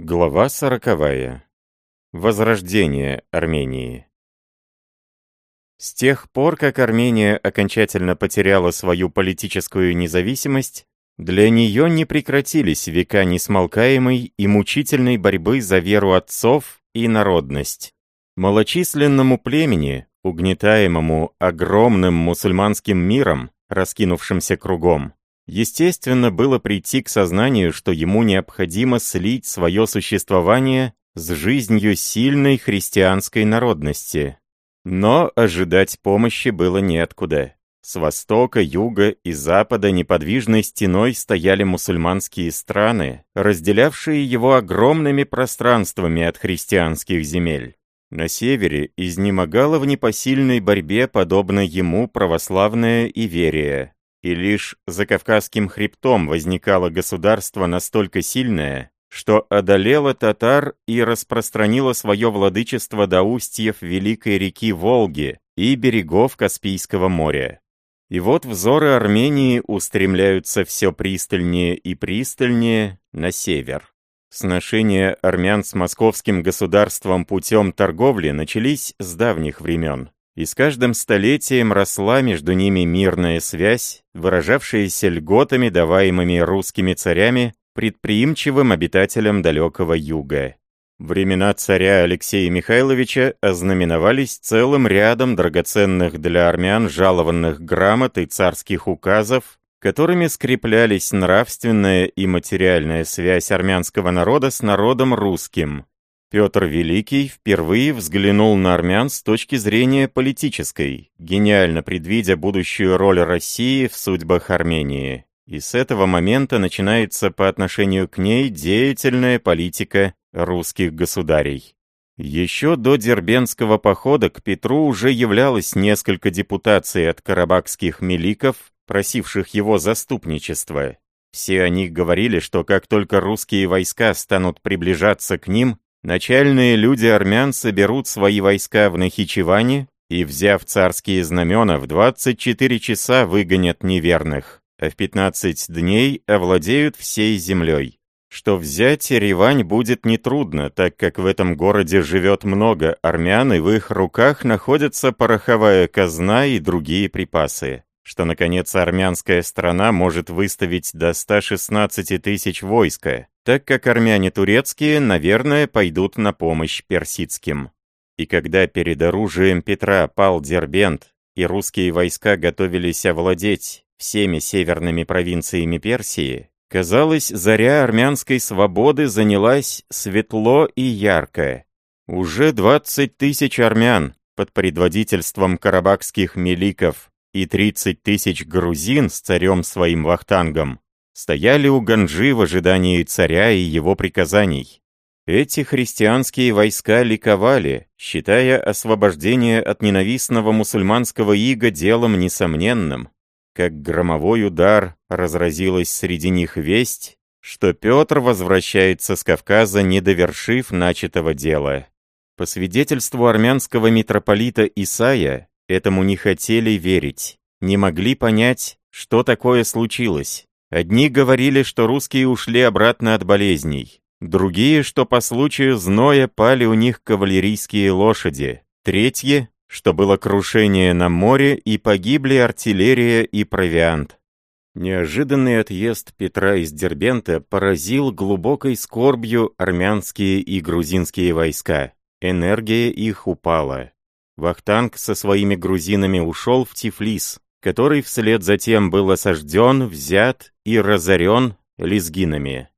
Глава сороковая. Возрождение Армении. С тех пор, как Армения окончательно потеряла свою политическую независимость, для нее не прекратились века несмолкаемой и мучительной борьбы за веру отцов и народность. Малочисленному племени, угнетаемому огромным мусульманским миром, раскинувшимся кругом, Естественно было прийти к сознанию, что ему необходимо слить свое существование с жизнью сильной христианской народности. Но ожидать помощи было неоткуда. С востока, юга и запада неподвижной стеной стояли мусульманские страны, разделявшие его огромными пространствами от христианских земель. На севере изнемогала в непосильной борьбе, подобно ему, православная Иверия, и лишь за Кавказским хребтом возникало государство настолько сильное, что одолело татар и распространило свое владычество до устьев великой реки Волги и берегов Каспийского моря. И вот взоры Армении устремляются все пристальнее и пристальнее на север. Сношения армян с московским государством путем торговли начались с давних времен и с каждым столетием росла между ними мирная связь, выражавшаяся льготами, даваемыми русскими царями предприимчивым обитателям далекого юга. Времена царя Алексея Михайловича ознаменовались целым рядом драгоценных для армян жалованных грамот и царских указов, которыми скреплялись нравственная и материальная связь армянского народа с народом русским, Петр Великий впервые взглянул на армян с точки зрения политической, гениально предвидя будущую роль России в судьбах Армении. И с этого момента начинается по отношению к ней деятельная политика русских государей. Еще до Дербенского похода к Петру уже являлось несколько депутаций от карабахских миликов, просивших его заступничества. Все они говорили, что как только русские войска станут приближаться к ним, Начальные люди армян соберут свои войска в Нахичеване и, взяв царские знамена, в 24 часа выгонят неверных, а в 15 дней овладеют всей землей. Что взять Еревань будет нетрудно, так как в этом городе живет много армян, и в их руках находится пороховая казна и другие припасы что, наконец, армянская страна может выставить до 116 тысяч войска, так как армяне турецкие, наверное, пойдут на помощь персидским. И когда перед оружием Петра пал Дербент, и русские войска готовились овладеть всеми северными провинциями Персии, казалось, заря армянской свободы занялась светло и ярко. Уже 20 тысяч армян под предводительством карабахских меликов и 30 тысяч грузин с царем своим вахтангом стояли у Ганжи в ожидании царя и его приказаний. Эти христианские войска ликовали, считая освобождение от ненавистного мусульманского ига делом несомненным. Как громовой удар разразилась среди них весть, что Петр возвращается с Кавказа, не довершив начатого дела. По свидетельству армянского митрополита Исаия, Этому не хотели верить, не могли понять, что такое случилось. Одни говорили, что русские ушли обратно от болезней, другие, что по случаю зноя пали у них кавалерийские лошади, третьи, что было крушение на море и погибли артиллерия и провиант. Неожиданный отъезд Петра из Дербента поразил глубокой скорбью армянские и грузинские войска. Энергия их упала. Вахтанг со своими грузинами ушел в Тифлис, который вслед за тем был осажден, взят и разорен лезгинами.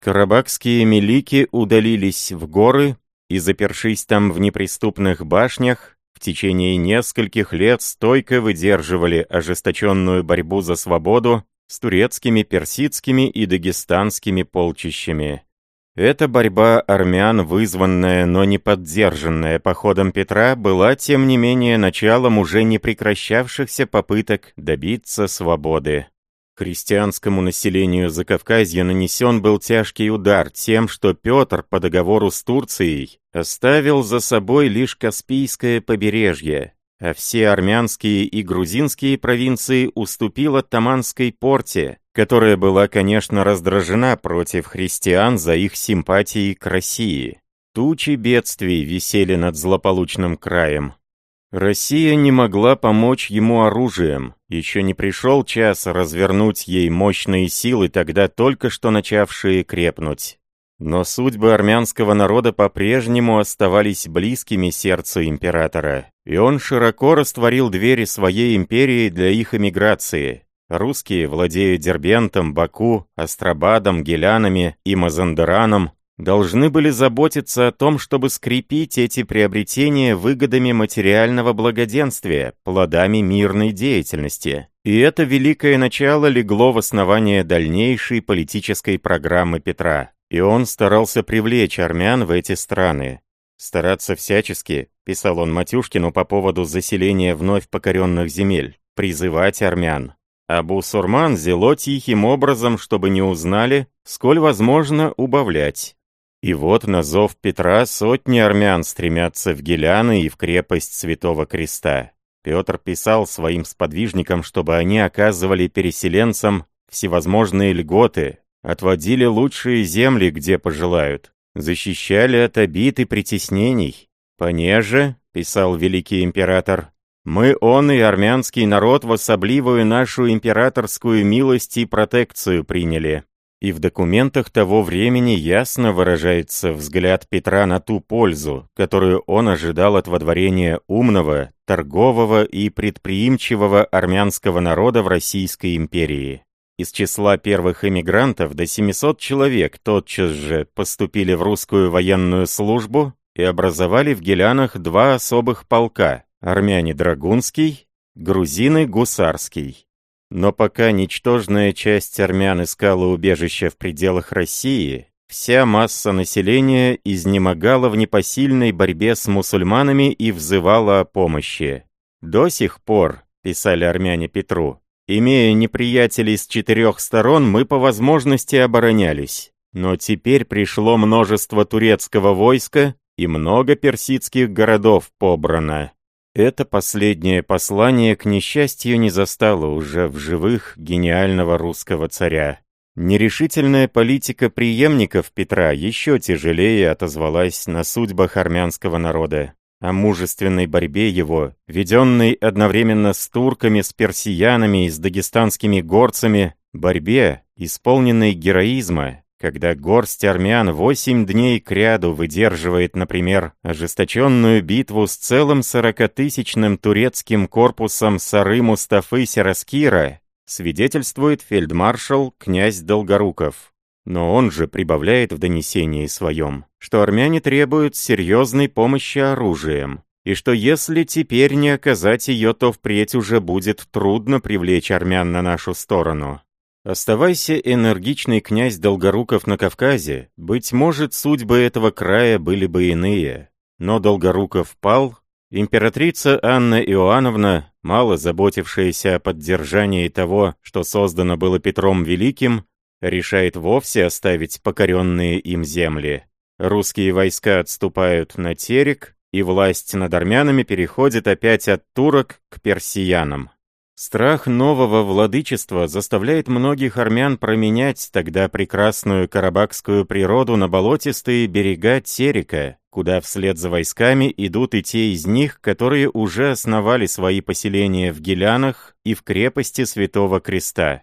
Карабахские милики удалились в горы и, запершись там в неприступных башнях, в течение нескольких лет стойко выдерживали ожесточенную борьбу за свободу с турецкими, персидскими и дагестанскими полчищами. Эта борьба армян, вызванная, но не поддержанная походом Петра, была, тем не менее, началом уже не прекращавшихся попыток добиться свободы. Христианскому населению Закавказья нанесен был тяжкий удар тем, что Петр по договору с Турцией оставил за собой лишь Каспийское побережье, а все армянские и грузинские провинции уступила Таманской порте, которая была, конечно, раздражена против христиан за их симпатии к России. Тучи бедствий висели над злополучным краем. Россия не могла помочь ему оружием, еще не пришел час развернуть ей мощные силы, тогда только что начавшие крепнуть. Но судьбы армянского народа по-прежнему оставались близкими сердцу императора, и он широко растворил двери своей империи для их эмиграции. Русские, владея Дербентом, Баку, Астрабадом, Гелянами и Мазандараном, должны были заботиться о том, чтобы скрепить эти приобретения выгодами материального благоденствия, плодами мирной деятельности. И это великое начало легло в основание дальнейшей политической программы Петра. И он старался привлечь армян в эти страны. Стараться всячески, писал он Матюшкину по поводу заселения вновь покоренных земель, призывать армян. Абу Сурман зело тихим образом, чтобы не узнали, сколь возможно убавлять. И вот на зов Петра сотни армян стремятся в Геляны и в крепость Святого Креста. Петр писал своим сподвижникам, чтобы они оказывали переселенцам всевозможные льготы, Отводили лучшие земли, где пожелают. Защищали от обид и притеснений. «Понеже», — писал великий император, «мы, он и армянский народ, в особливую нашу императорскую милость и протекцию приняли». И в документах того времени ясно выражается взгляд Петра на ту пользу, которую он ожидал от водворения умного, торгового и предприимчивого армянского народа в Российской империи. Из числа первых эмигрантов до 700 человек тотчас же поступили в русскую военную службу и образовали в Гелянах два особых полка – армяне Драгунский, грузины Гусарский. Но пока ничтожная часть армян искала убежище в пределах России, вся масса населения изнемогала в непосильной борьбе с мусульманами и взывала о помощи. До сих пор, писали армяне Петру, Имея неприятелей с четырех сторон, мы по возможности оборонялись. Но теперь пришло множество турецкого войска и много персидских городов побрано. Это последнее послание, к несчастью, не застало уже в живых гениального русского царя. Нерешительная политика преемников Петра еще тяжелее отозвалась на судьбах армянского народа о мужественной борьбе его, веденной одновременно с турками, с персиянами и с дагестанскими горцами, борьбе, исполненной героизма, когда горсть армян восемь дней кряду выдерживает, например, ожесточенную битву с целым сорокатысячным турецким корпусом Сары Мустафы Сераскира, свидетельствует фельдмаршал князь Долгоруков. Но он же прибавляет в донесении своем, что армяне требуют серьезной помощи оружием, и что если теперь не оказать ее, то впредь уже будет трудно привлечь армян на нашу сторону. Оставайся энергичный князь Долгоруков на Кавказе, быть может, судьбы этого края были бы иные. Но Долгоруков пал, императрица Анна Иоанновна, мало заботившаяся о поддержании того, что создано было Петром Великим, решает вовсе оставить покоренные им земли. Русские войска отступают на Терек, и власть над армянами переходит опять от турок к персиянам. Страх нового владычества заставляет многих армян променять тогда прекрасную карабахскую природу на болотистые берега Терека, куда вслед за войсками идут и те из них, которые уже основали свои поселения в Гелянах и в крепости Святого Креста.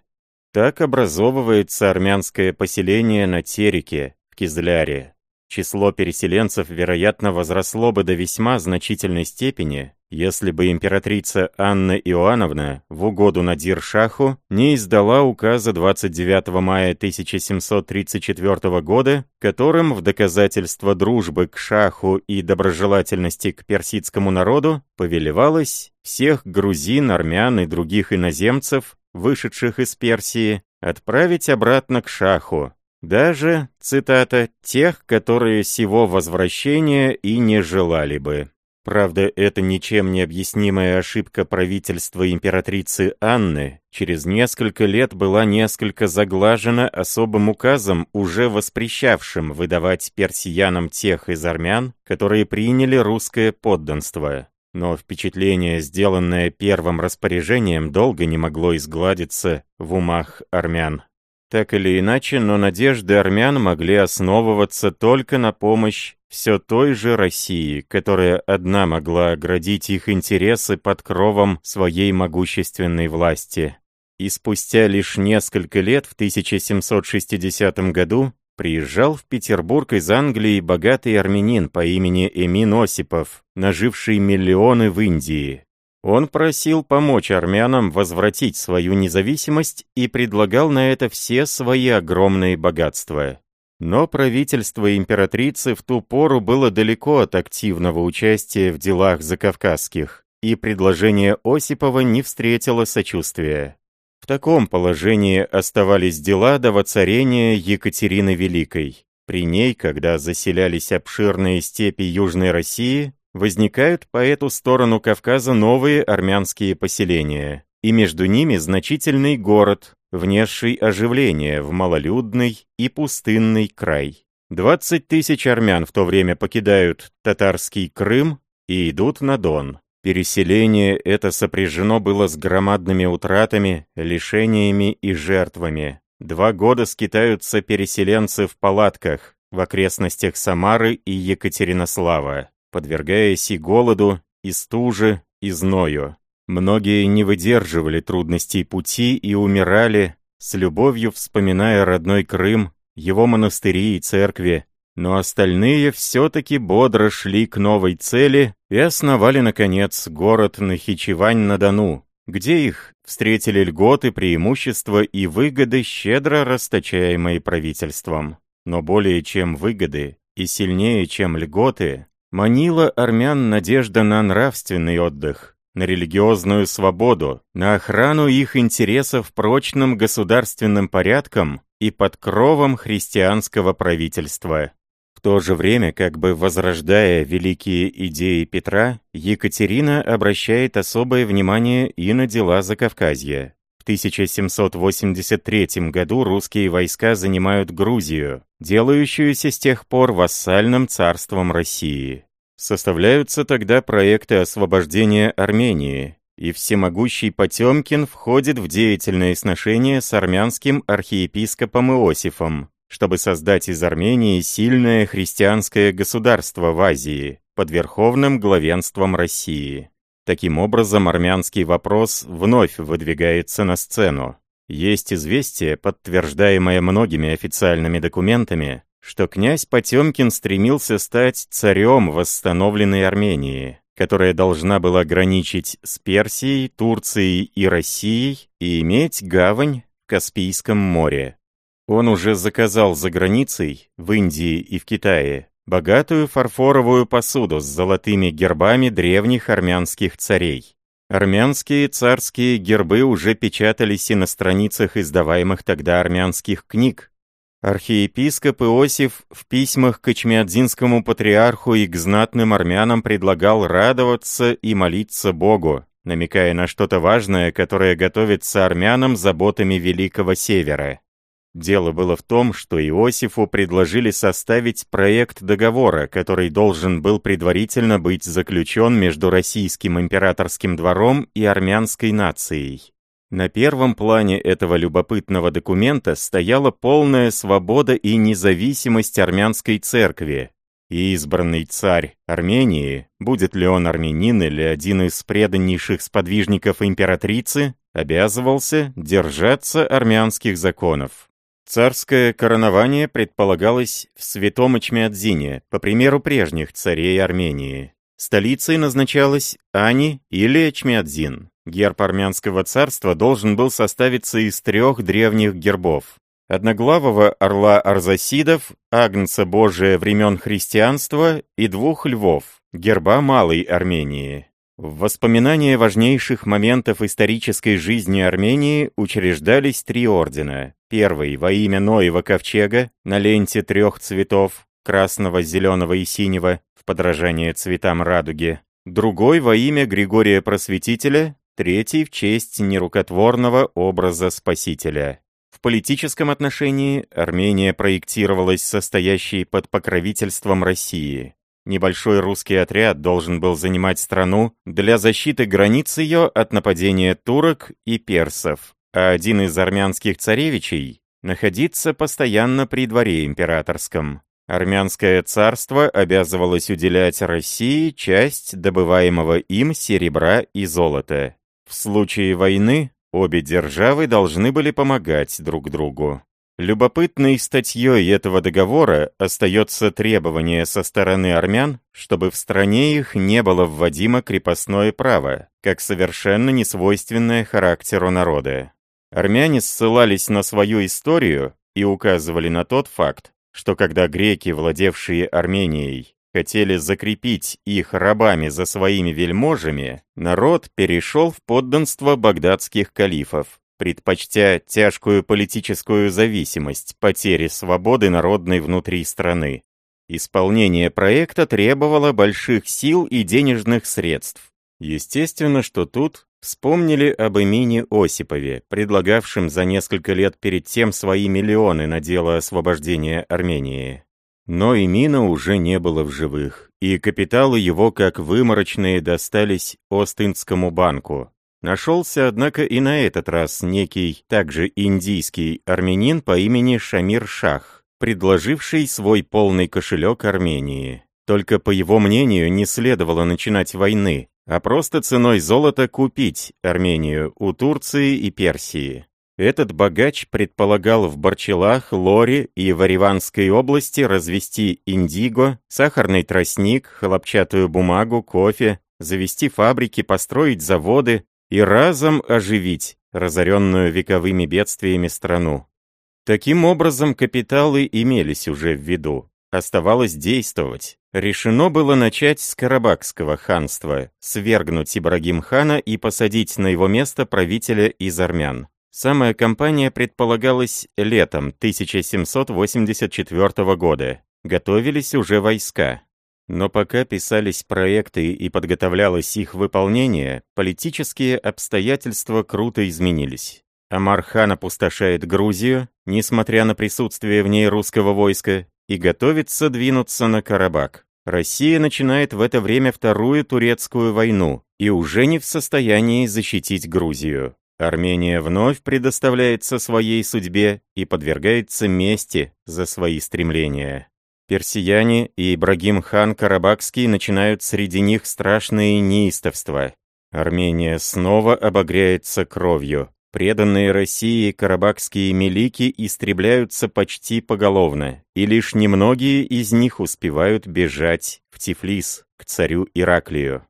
Так образовывается армянское поселение на Тереке, в Кизляре. Число переселенцев, вероятно, возросло бы до весьма значительной степени, если бы императрица Анна Иоанновна в угоду Надир-Шаху не издала указа 29 мая 1734 года, которым в доказательство дружбы к Шаху и доброжелательности к персидскому народу повелевалось всех грузин, армян и других иноземцев вышедших из Персии, отправить обратно к Шаху, даже, цитата, «тех, которые сего возвращения и не желали бы». Правда, это ничем не объяснимая ошибка правительства императрицы Анны через несколько лет была несколько заглажена особым указом, уже воспрещавшим выдавать персиянам тех из армян, которые приняли русское подданство. Но впечатление, сделанное первым распоряжением, долго не могло изгладиться в умах армян. Так или иначе, но надежды армян могли основываться только на помощь все той же России, которая одна могла оградить их интересы под кровом своей могущественной власти. И спустя лишь несколько лет, в 1760 году, приезжал в Петербург из Англии богатый армянин по имени Эмин Осипов, наживший миллионы в Индии. Он просил помочь армянам возвратить свою независимость и предлагал на это все свои огромные богатства. Но правительство императрицы в ту пору было далеко от активного участия в делах закавказских, и предложение Осипова не встретило сочувствия. В таком положении оставались дела до воцарения Екатерины Великой. При ней, когда заселялись обширные степи Южной России, возникают по эту сторону Кавказа новые армянские поселения, и между ними значительный город, внесший оживление в малолюдный и пустынный край. 20 тысяч армян в то время покидают татарский Крым и идут на Дон. Переселение это сопряжено было с громадными утратами, лишениями и жертвами. Два года скитаются переселенцы в палатках в окрестностях Самары и Екатеринослава подвергаясь и голоду, и стуже, и зною. Многие не выдерживали трудностей пути и умирали, с любовью вспоминая родной Крым, его монастыри и церкви, но остальные все-таки бодро шли к новой цели и основали, наконец, город Нахичевань-на-Дону, где их встретили льготы, преимущества и выгоды, щедро расточаемые правительством. Но более чем выгоды и сильнее, чем льготы, Манила армян надежда на нравственный отдых, на религиозную свободу, на охрану их интересов прочным государственным порядком и под кровом христианского правительства. В то же время, как бы возрождая великие идеи Петра, Екатерина обращает особое внимание и на дела Закавказья. В 1783 году русские войска занимают Грузию, делающуюся с тех пор вассальным царством России. Составляются тогда проекты освобождения Армении, и всемогущий Потемкин входит в деятельные сношения с армянским архиепископом Иосифом, чтобы создать из Армении сильное христианское государство в Азии под верховным главенством России. Таким образом, армянский вопрос вновь выдвигается на сцену. Есть известие, подтверждаемое многими официальными документами, что князь Потемкин стремился стать царем восстановленной Армении, которая должна была граничить с Персией, Турцией и Россией и иметь гавань в Каспийском море. Он уже заказал за границей, в Индии и в Китае, богатую фарфоровую посуду с золотыми гербами древних армянских царей. Армянские царские гербы уже печатались и на страницах издаваемых тогда армянских книг. Архиепископ Иосиф в письмах к Ичмиадзинскому патриарху и к знатным армянам предлагал радоваться и молиться Богу, намекая на что-то важное, которое готовится армянам заботами Великого Севера. Дело было в том, что Иосифу предложили составить проект договора, который должен был предварительно быть заключен между российским императорским двором и армянской нацией. На первом плане этого любопытного документа стояла полная свобода и независимость армянской церкви, и избранный царь Армении, будет ли он армянин или один из преданнейших сподвижников императрицы, обязывался держаться армянских законов. Царское коронование предполагалось в Святом Ичмиадзине, по примеру прежних царей Армении. Столицей назначалась Ани или Ичмиадзин. Герб армянского царства должен был составиться из трех древних гербов. Одноглавого орла Арзасидов, Агнца Божия времен христианства и двух львов, герба Малой Армении. В воспоминания важнейших моментов исторической жизни Армении учреждались три ордена. Первый во имя Ноева ковчега на ленте трех цветов, красного, зеленого и синего, в подражание цветам радуги. Другой во имя Григория Просветителя, третий в честь нерукотворного образа Спасителя. В политическом отношении Армения проектировалась состоящей под покровительством России. Небольшой русский отряд должен был занимать страну для защиты границ ее от нападения турок и персов, а один из армянских царевичей находиться постоянно при дворе императорском. Армянское царство обязывалось уделять России часть добываемого им серебра и золота. В случае войны обе державы должны были помогать друг другу. Любопытной статьей этого договора остается требование со стороны армян, чтобы в стране их не было вводимо крепостное право, как совершенно несвойственное характеру народа. Армяне ссылались на свою историю и указывали на тот факт, что когда греки, владевшие Арменией, хотели закрепить их рабами за своими вельможами, народ перешел в подданство багдадских калифов, предпочтя тяжкую политическую зависимость, потери свободы народной внутри страны. Исполнение проекта требовало больших сил и денежных средств. Естественно, что тут Вспомнили об имени Осипове, предлагавшем за несколько лет перед тем свои миллионы на дело освобождения Армении. Но Имина уже не было в живых, и капиталы его, как выморочные, достались Остинскому банку. Нашелся, однако, и на этот раз некий, также индийский армянин по имени Шамир Шах, предложивший свой полный кошелек Армении. Только, по его мнению, не следовало начинать войны, а просто ценой золота купить Армению у Турции и Персии. Этот богач предполагал в Барчелах, Лоре и в Ариванской области развести индиго, сахарный тростник, хлопчатую бумагу, кофе, завести фабрики, построить заводы и разом оживить разоренную вековыми бедствиями страну. Таким образом, капиталы имелись уже в виду. Оставалось действовать. Решено было начать с Карабахского ханства, свергнуть Ибрагим-хана и посадить на его место правителя из армян. Самая кампания предполагалась летом 1784 года. Готовились уже войска. Но пока писались проекты и подготовлялось их выполнение, политические обстоятельства круто изменились. Амар-хан опустошает Грузию, несмотря на присутствие в ней русского войска, и готовится двинуться на Карабак. Россия начинает в это время Вторую Турецкую войну и уже не в состоянии защитить Грузию. Армения вновь предоставляется своей судьбе и подвергается мести за свои стремления. Персияне и Ибрагим хан Карабахский начинают среди них страшные неистовства. Армения снова обогряется кровью. Преданные России карабахские милики истребляются почти поголовно, и лишь немногие из них успевают бежать в Тифлис, к царю Ираклию.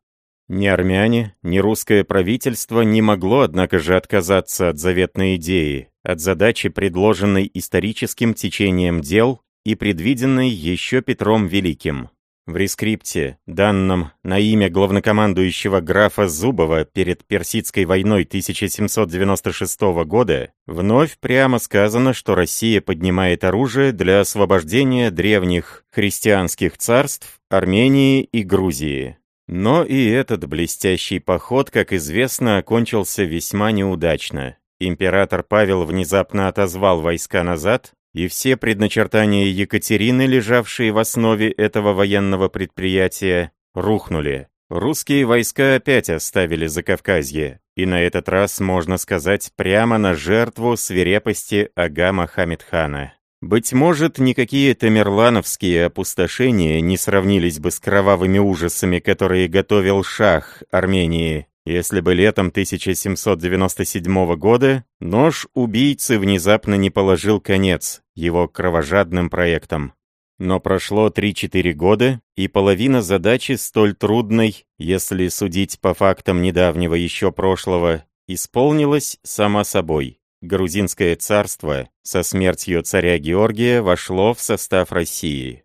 Ни армяне, ни русское правительство не могло, однако же, отказаться от заветной идеи, от задачи, предложенной историческим течением дел и предвиденной еще Петром Великим. В рескрипте, данном на имя главнокомандующего графа Зубова перед Персидской войной 1796 года, вновь прямо сказано, что Россия поднимает оружие для освобождения древних христианских царств Армении и Грузии. Но и этот блестящий поход, как известно, окончился весьма неудачно. Император Павел внезапно отозвал войска назад, и все предначертания Екатерины, лежавшие в основе этого военного предприятия, рухнули. Русские войска опять оставили Закавказье, и на этот раз, можно сказать, прямо на жертву свирепости Ага Мохаммедхана. Быть может, никакие тамерлановские опустошения не сравнились бы с кровавыми ужасами, которые готовил шах Армении если бы летом 1797 года нож убийцы внезапно не положил конец его кровожадным проектам. Но прошло 3-4 года, и половина задачи столь трудной, если судить по фактам недавнего еще прошлого, исполнилась сама собой. Грузинское царство со смертью царя Георгия вошло в состав России.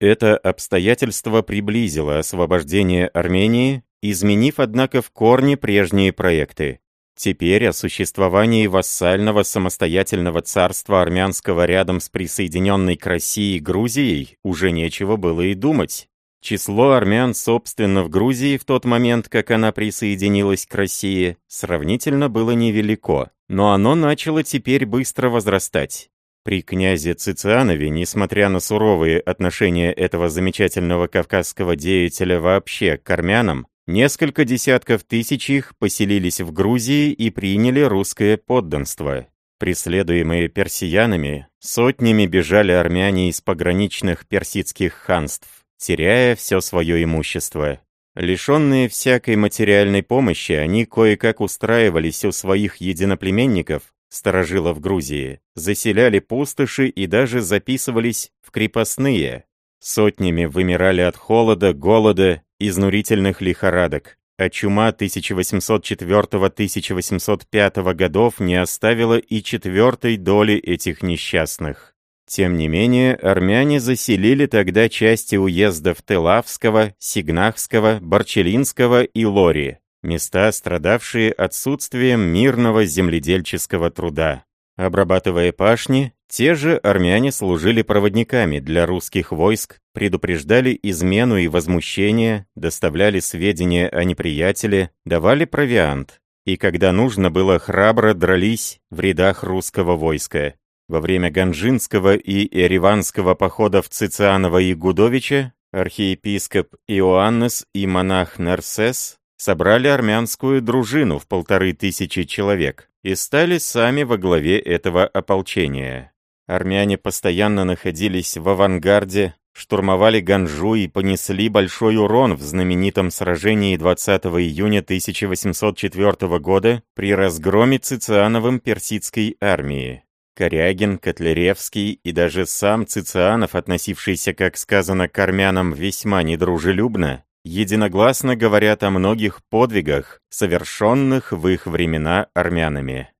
Это обстоятельство приблизило освобождение Армении изменив, однако, в корне прежние проекты. Теперь о существовании вассального самостоятельного царства армянского рядом с присоединенной к России Грузией уже нечего было и думать. Число армян, собственно, в Грузии в тот момент, как она присоединилась к России, сравнительно было невелико, но оно начало теперь быстро возрастать. При князе Цицианове, несмотря на суровые отношения этого замечательного кавказского деятеля вообще к армянам, несколько десятков тысяч их поселились в Грузии и приняли русское подданство. Преследуемые персиянами, сотнями бежали армяне из пограничных персидских ханств, теряя все свое имущество. Лишенные всякой материальной помощи, они кое-как устраивались у своих единоплеменников, сторожилов Грузии, заселяли пустоши и даже записывались в крепостные. Сотнями вымирали от холода, голода, изнурительных лихорадок, а чума 1804-1805 годов не оставила и четвертой доли этих несчастных. Тем не менее, армяне заселили тогда части уездов Телавского, Сигнахского, Барчелинского и Лори, места, страдавшие отсутствием мирного земледельческого труда. Обрабатывая пашни, те же армяне служили проводниками для русских войск, предупреждали измену и возмущение, доставляли сведения о неприятеле, давали провиант, и когда нужно было храбро дрались в рядах русского войска. Во время Ганжинского и Ереванского походов Цицианова и Гудовича архиепископ Иоаннес и монах Нарсес собрали армянскую дружину в полторы тысячи человек и стали сами во главе этого ополчения. Армяне постоянно находились в авангарде, штурмовали Ганжу и понесли большой урон в знаменитом сражении 20 июня 1804 года при разгроме Цициановым персидской армии. Корягин, Котляревский и даже сам Цицианов, относившийся, как сказано, к армянам весьма недружелюбно, единогласно говорят о многих подвигах, совершенных в их времена армянами.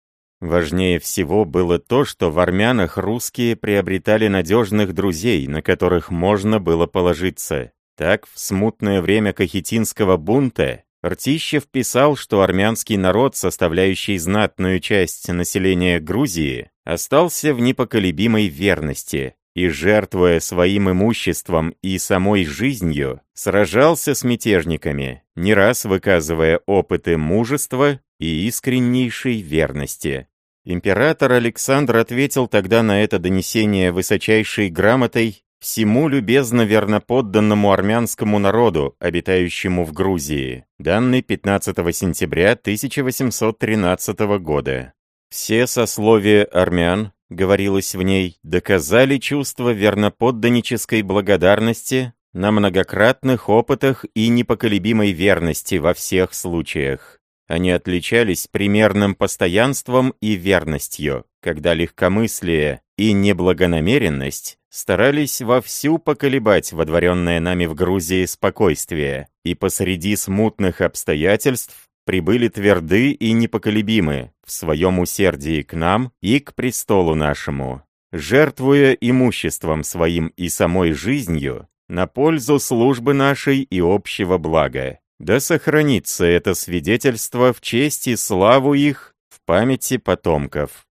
Важнее всего было то, что в армянах русские приобретали надежных друзей, на которых можно было положиться. Так, в смутное время Кахетинского бунта Ртищев писал, что армянский народ, составляющий знатную часть населения Грузии, остался в непоколебимой верности и, жертвуя своим имуществом и самой жизнью, сражался с мятежниками, не раз выказывая опыты мужества и искреннейшей верности. Император Александр ответил тогда на это донесение высочайшей грамотой всему любезно верноподданному армянскому народу, обитающему в Грузии, данный 15 сентября 1813 года. Все сословия армян, говорилось в ней, доказали чувство верноподданнической благодарности на многократных опытах и непоколебимой верности во всех случаях. Они отличались примерным постоянством и верностью, когда легкомыслие и неблагонамеренность старались вовсю поколебать водворенное нами в Грузии спокойствие, и посреди смутных обстоятельств прибыли тверды и непоколебимы в своем усердии к нам и к престолу нашему, жертвуя имуществом своим и самой жизнью на пользу службы нашей и общего блага. Да сохранится это свидетельство в честь и славу их в памяти потомков.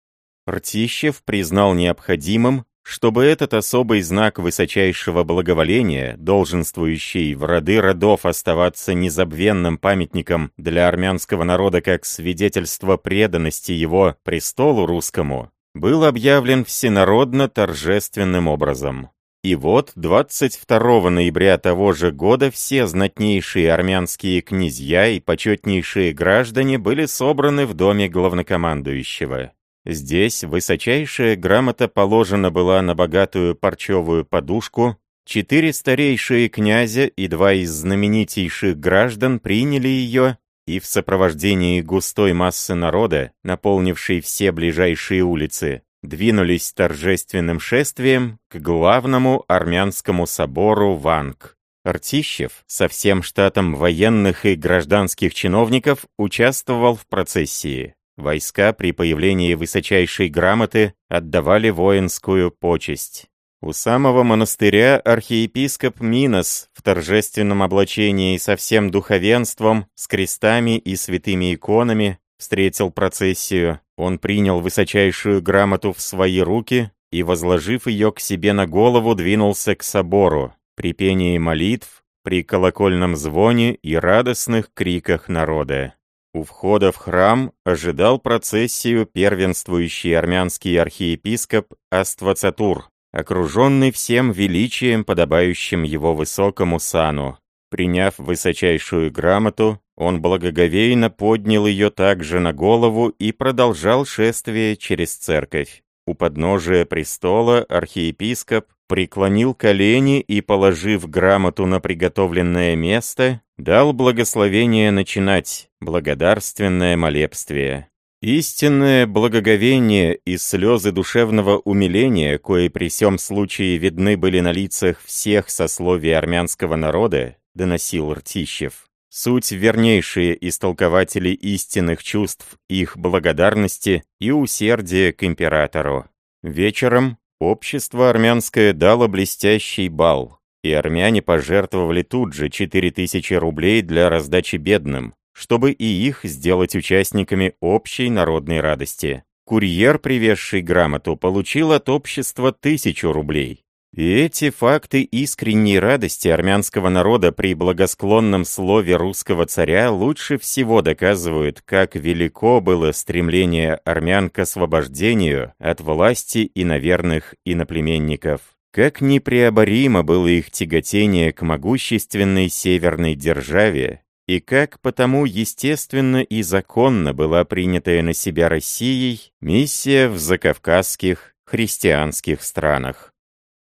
Ртищев признал необходимым, чтобы этот особый знак высочайшего благоволения, долженствующий в роды родов оставаться незабвенным памятником для армянского народа как свидетельство преданности его престолу русскому, был объявлен всенародно торжественным образом. И вот 22 ноября того же года все знатнейшие армянские князья и почетнейшие граждане были собраны в доме главнокомандующего. Здесь высочайшая грамота положена была на богатую парчевую подушку, четыре старейшие князя и два из знаменитейших граждан приняли ее и в сопровождении густой массы народа, наполнившей все ближайшие улицы, двинулись торжественным шествием к главному армянскому собору Ванг. Артищев со всем штатом военных и гражданских чиновников участвовал в процессии. Войска при появлении высочайшей грамоты отдавали воинскую почесть. У самого монастыря архиепископ Минос в торжественном облачении со всем духовенством, с крестами и святыми иконами встретил процессию. Он принял высочайшую грамоту в свои руки и, возложив ее к себе на голову, двинулся к собору. При пении молитв, при колокольном звоне и радостных криках народа. У входа в храм ожидал процессию первенствующий армянский архиепископ Аствацатур, окруженный всем величием, подобающим его высокому сану. Приняв высочайшую грамоту, он благоговейно поднял ее также на голову и продолжал шествие через церковь. У подножия престола архиепископ преклонил колени и, положив грамоту на приготовленное место, дал благословение начинать благодарственное молебствие. Истинное благоговение и слезы душевного умиления, кои при всем случае видны были на лицах всех сословий армянского народа, доносил Ртищев, суть вернейшие истолкователи истинных чувств их благодарности и усердия к императору. Вечером общество армянское дало блестящий бал, и армяне пожертвовали тут же 4000 рублей для раздачи бедным, чтобы и их сделать участниками общей народной радости. Курьер, привезший грамоту, получил от общества тысячу рублей. И эти факты искренней радости армянского народа при благосклонном слове русского царя лучше всего доказывают, как велико было стремление армян к освобождению от власти иноверных иноплеменников. Как непреоборимо было их тяготение к могущественной северной державе, и как потому естественно и законно была принятая на себя Россией миссия в закавказских христианских странах.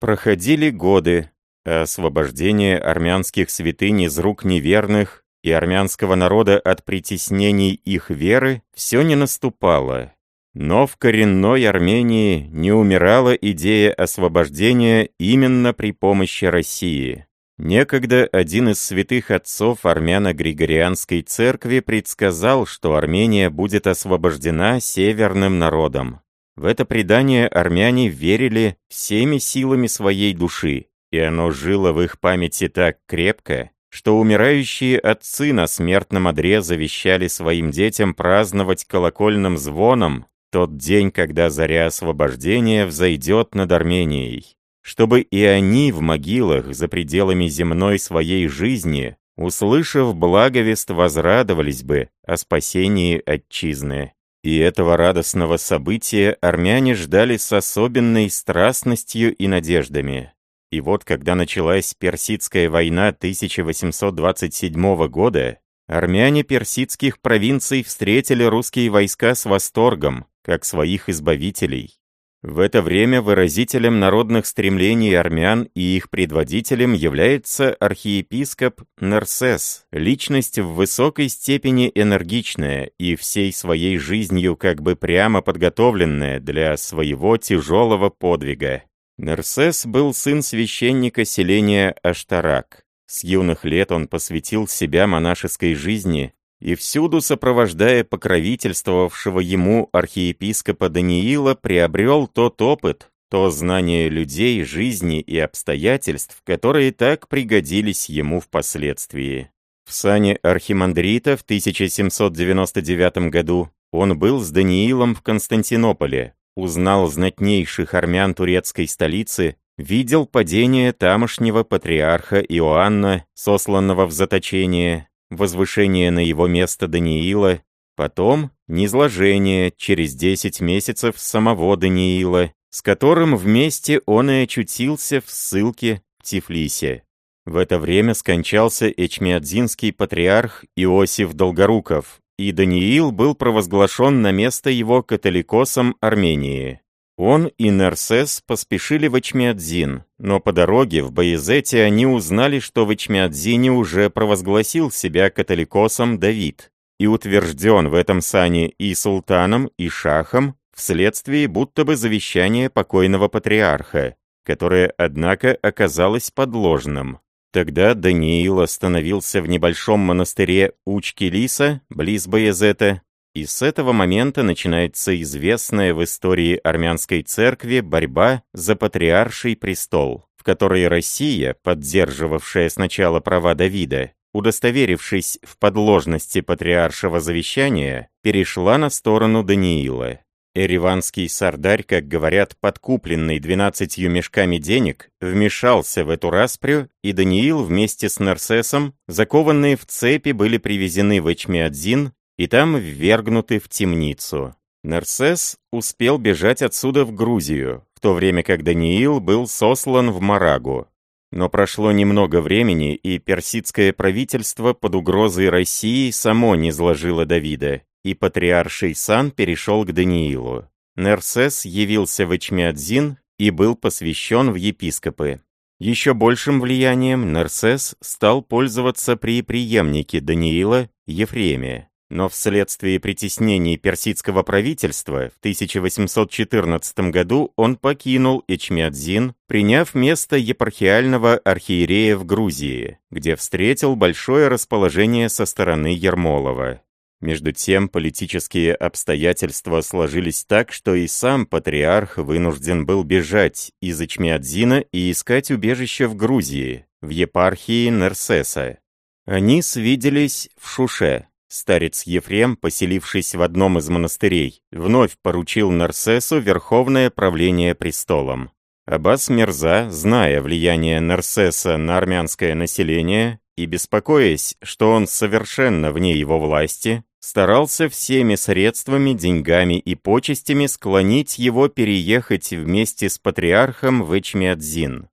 Проходили годы, а освобождение армянских святынь из рук неверных и армянского народа от притеснений их веры все не наступало, но в коренной Армении не умирала идея освобождения именно при помощи России. Некогда один из святых отцов армяно-григорианской церкви предсказал, что Армения будет освобождена северным народом. В это предание армяне верили всеми силами своей души, и оно жило в их памяти так крепко, что умирающие отцы на смертном одре завещали своим детям праздновать колокольным звоном тот день, когда заря освобождения взойдет над Арменией, чтобы и они в могилах за пределами земной своей жизни, услышав благовест, возрадовались бы о спасении отчизны. И этого радостного события армяне ждали с особенной страстностью и надеждами. И вот когда началась Персидская война 1827 года, армяне персидских провинций встретили русские войска с восторгом, как своих избавителей. В это время выразителем народных стремлений армян и их предводителем является архиепископ Нарсес, личность в высокой степени энергичная и всей своей жизнью как бы прямо подготовленная для своего тяжелого подвига. Нарсес был сын священника селения Аштарак. С юных лет он посвятил себя монашеской жизни и всюду сопровождая покровительствовавшего ему архиепископа Даниила, приобрел тот опыт, то знание людей, жизни и обстоятельств, которые так пригодились ему впоследствии. В сане архимандрита в 1799 году он был с Даниилом в Константинополе, узнал знатнейших армян турецкой столицы, видел падение тамошнего патриарха Иоанна, сосланного в заточение, возвышение на его место Даниила, потом низложение через 10 месяцев самого Даниила, с которым вместе он и очутился в ссылке в Тифлисе. В это время скончался эчмиадзинский патриарх Иосиф Долгоруков, и Даниил был провозглашен на место его католикосом Армении. Он и Нерсес поспешили в Эчмиадзин, но по дороге в Баязете они узнали, что в Эчмиадзине уже провозгласил себя католикосом Давид и утвержден в этом сане и султаном, и шахом вследствие будто бы завещания покойного патриарха, которое, однако, оказалось подложным. Тогда Даниил остановился в небольшом монастыре Учки-Лиса, близ Баязета, и с этого момента начинается известная в истории армянской церкви борьба за патриарший престол, в которой Россия, поддерживавшая сначала права Давида, удостоверившись в подложности патриаршего завещания, перешла на сторону Даниила. Эреванский сардарь, как говорят, подкупленный двенадцатью мешками денег, вмешался в эту распрю, и Даниил вместе с Нарсесом, закованные в цепи, были привезены в Эчмиадзин и там ввергнуты в темницу. Нерсес успел бежать отсюда в Грузию, в то время как Даниил был сослан в Марагу. Но прошло немного времени, и персидское правительство под угрозой России само низложило Давида, и патриарший сан перешел к Даниилу. Нерсес явился в Эчмиадзин и был посвящен в епископы. Еще большим влиянием Нерсес стал пользоваться при преемнике Даниила Ефреме но вследствие притеснений персидского правительства в 1814 году он покинул Эчмиадзин, приняв место епархиального архиерея в Грузии, где встретил большое расположение со стороны Ермолова. Между тем, политические обстоятельства сложились так, что и сам патриарх вынужден был бежать из Эчмиадзина и искать убежище в Грузии, в епархии Нерсеса. Они свиделись в Шуше. Старец Ефрем, поселившись в одном из монастырей, вновь поручил Нарсесу верховное правление престолом. Аббас Мирза, зная влияние Нарсеса на армянское население и беспокоясь, что он совершенно вне его власти, старался всеми средствами, деньгами и почестями склонить его переехать вместе с патриархом в Эчмиадзин.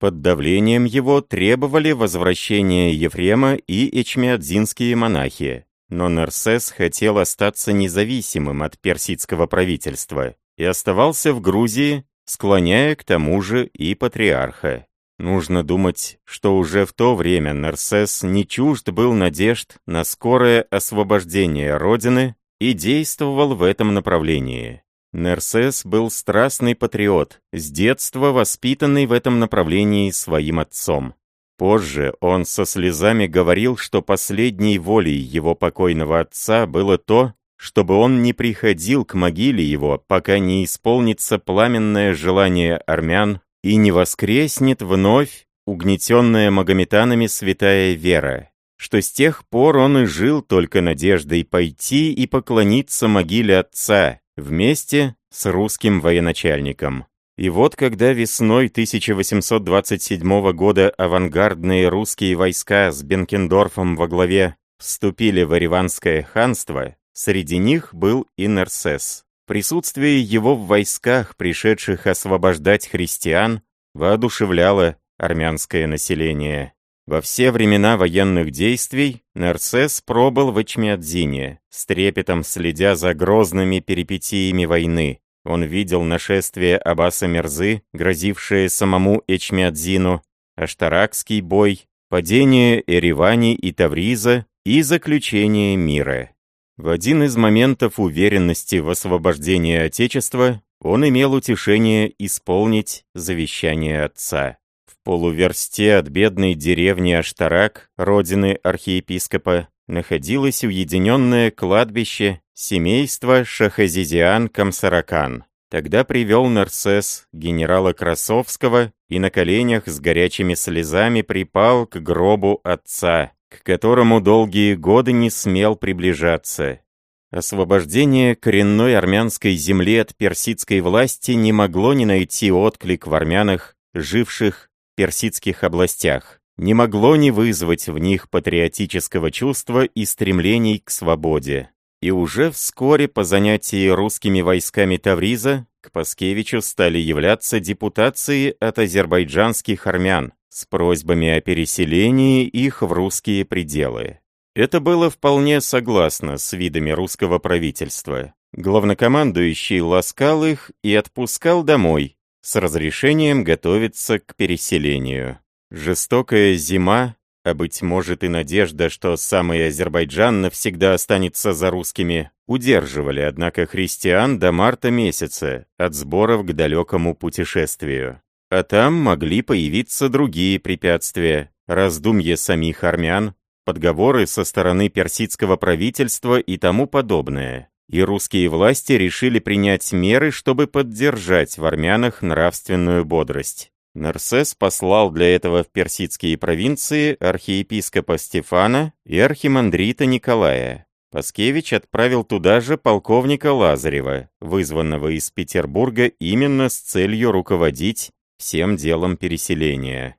Под давлением его требовали возвращения Ефрема и эчмиадзинские монахи. Но Нерсес хотел остаться независимым от персидского правительства и оставался в Грузии, склоняя к тому же и патриарха. Нужно думать, что уже в то время Нерсес не чужд был надежд на скорое освобождение Родины и действовал в этом направлении. Нерсес был страстный патриот, с детства воспитанный в этом направлении своим отцом. Позже он со слезами говорил, что последней волей его покойного отца было то, чтобы он не приходил к могиле его, пока не исполнится пламенное желание армян и не воскреснет вновь угнетенная магометанами святая вера, что с тех пор он и жил только надеждой пойти и поклониться могиле отца вместе с русским военачальником. И вот когда весной 1827 года авангардные русские войска с Бенкендорфом во главе вступили в Ариванское ханство, среди них был и Нерсес. Присутствие его в войсках, пришедших освобождать христиан, воодушевляло армянское население. Во все времена военных действий Нерсес пробыл в Эчмиадзине, с трепетом следя за грозными перипетиями войны, он видел нашествие Аббаса Мерзы, грозившее самому Эчмиадзину, Аштаракский бой, падение Эревани и Тавриза и заключение мира. В один из моментов уверенности в освобождении Отечества он имел утешение исполнить завещание отца. В полуверсте от бедной деревни Аштарак, родины архиепископа, находилось уединенное кладбище семейства Шахазизиан-Камсаракан. Тогда привел Нарсес генерала Красовского и на коленях с горячими слезами припал к гробу отца, к которому долгие годы не смел приближаться. Освобождение коренной армянской земли от персидской власти не могло не найти отклик в армянах, живших в персидских областях не могло не вызвать в них патриотического чувства и стремлений к свободе. И уже вскоре по занятии русскими войсками Тавриза к Паскевичу стали являться депутации от азербайджанских армян с просьбами о переселении их в русские пределы. Это было вполне согласно с видами русского правительства. Главнокомандующий ласкал их и отпускал домой с разрешением готовиться к переселению. Жестокая зима, а быть может и надежда, что самый Азербайджан навсегда останется за русскими, удерживали, однако, христиан до марта месяца от сборов к далекому путешествию. А там могли появиться другие препятствия, раздумья самих армян, подговоры со стороны персидского правительства и тому подобное. И русские власти решили принять меры, чтобы поддержать в армянах нравственную бодрость. Нарсес послал для этого в персидские провинции архиепископа Стефана и архимандрита Николая. Паскевич отправил туда же полковника Лазарева, вызванного из Петербурга именно с целью руководить всем делом переселения.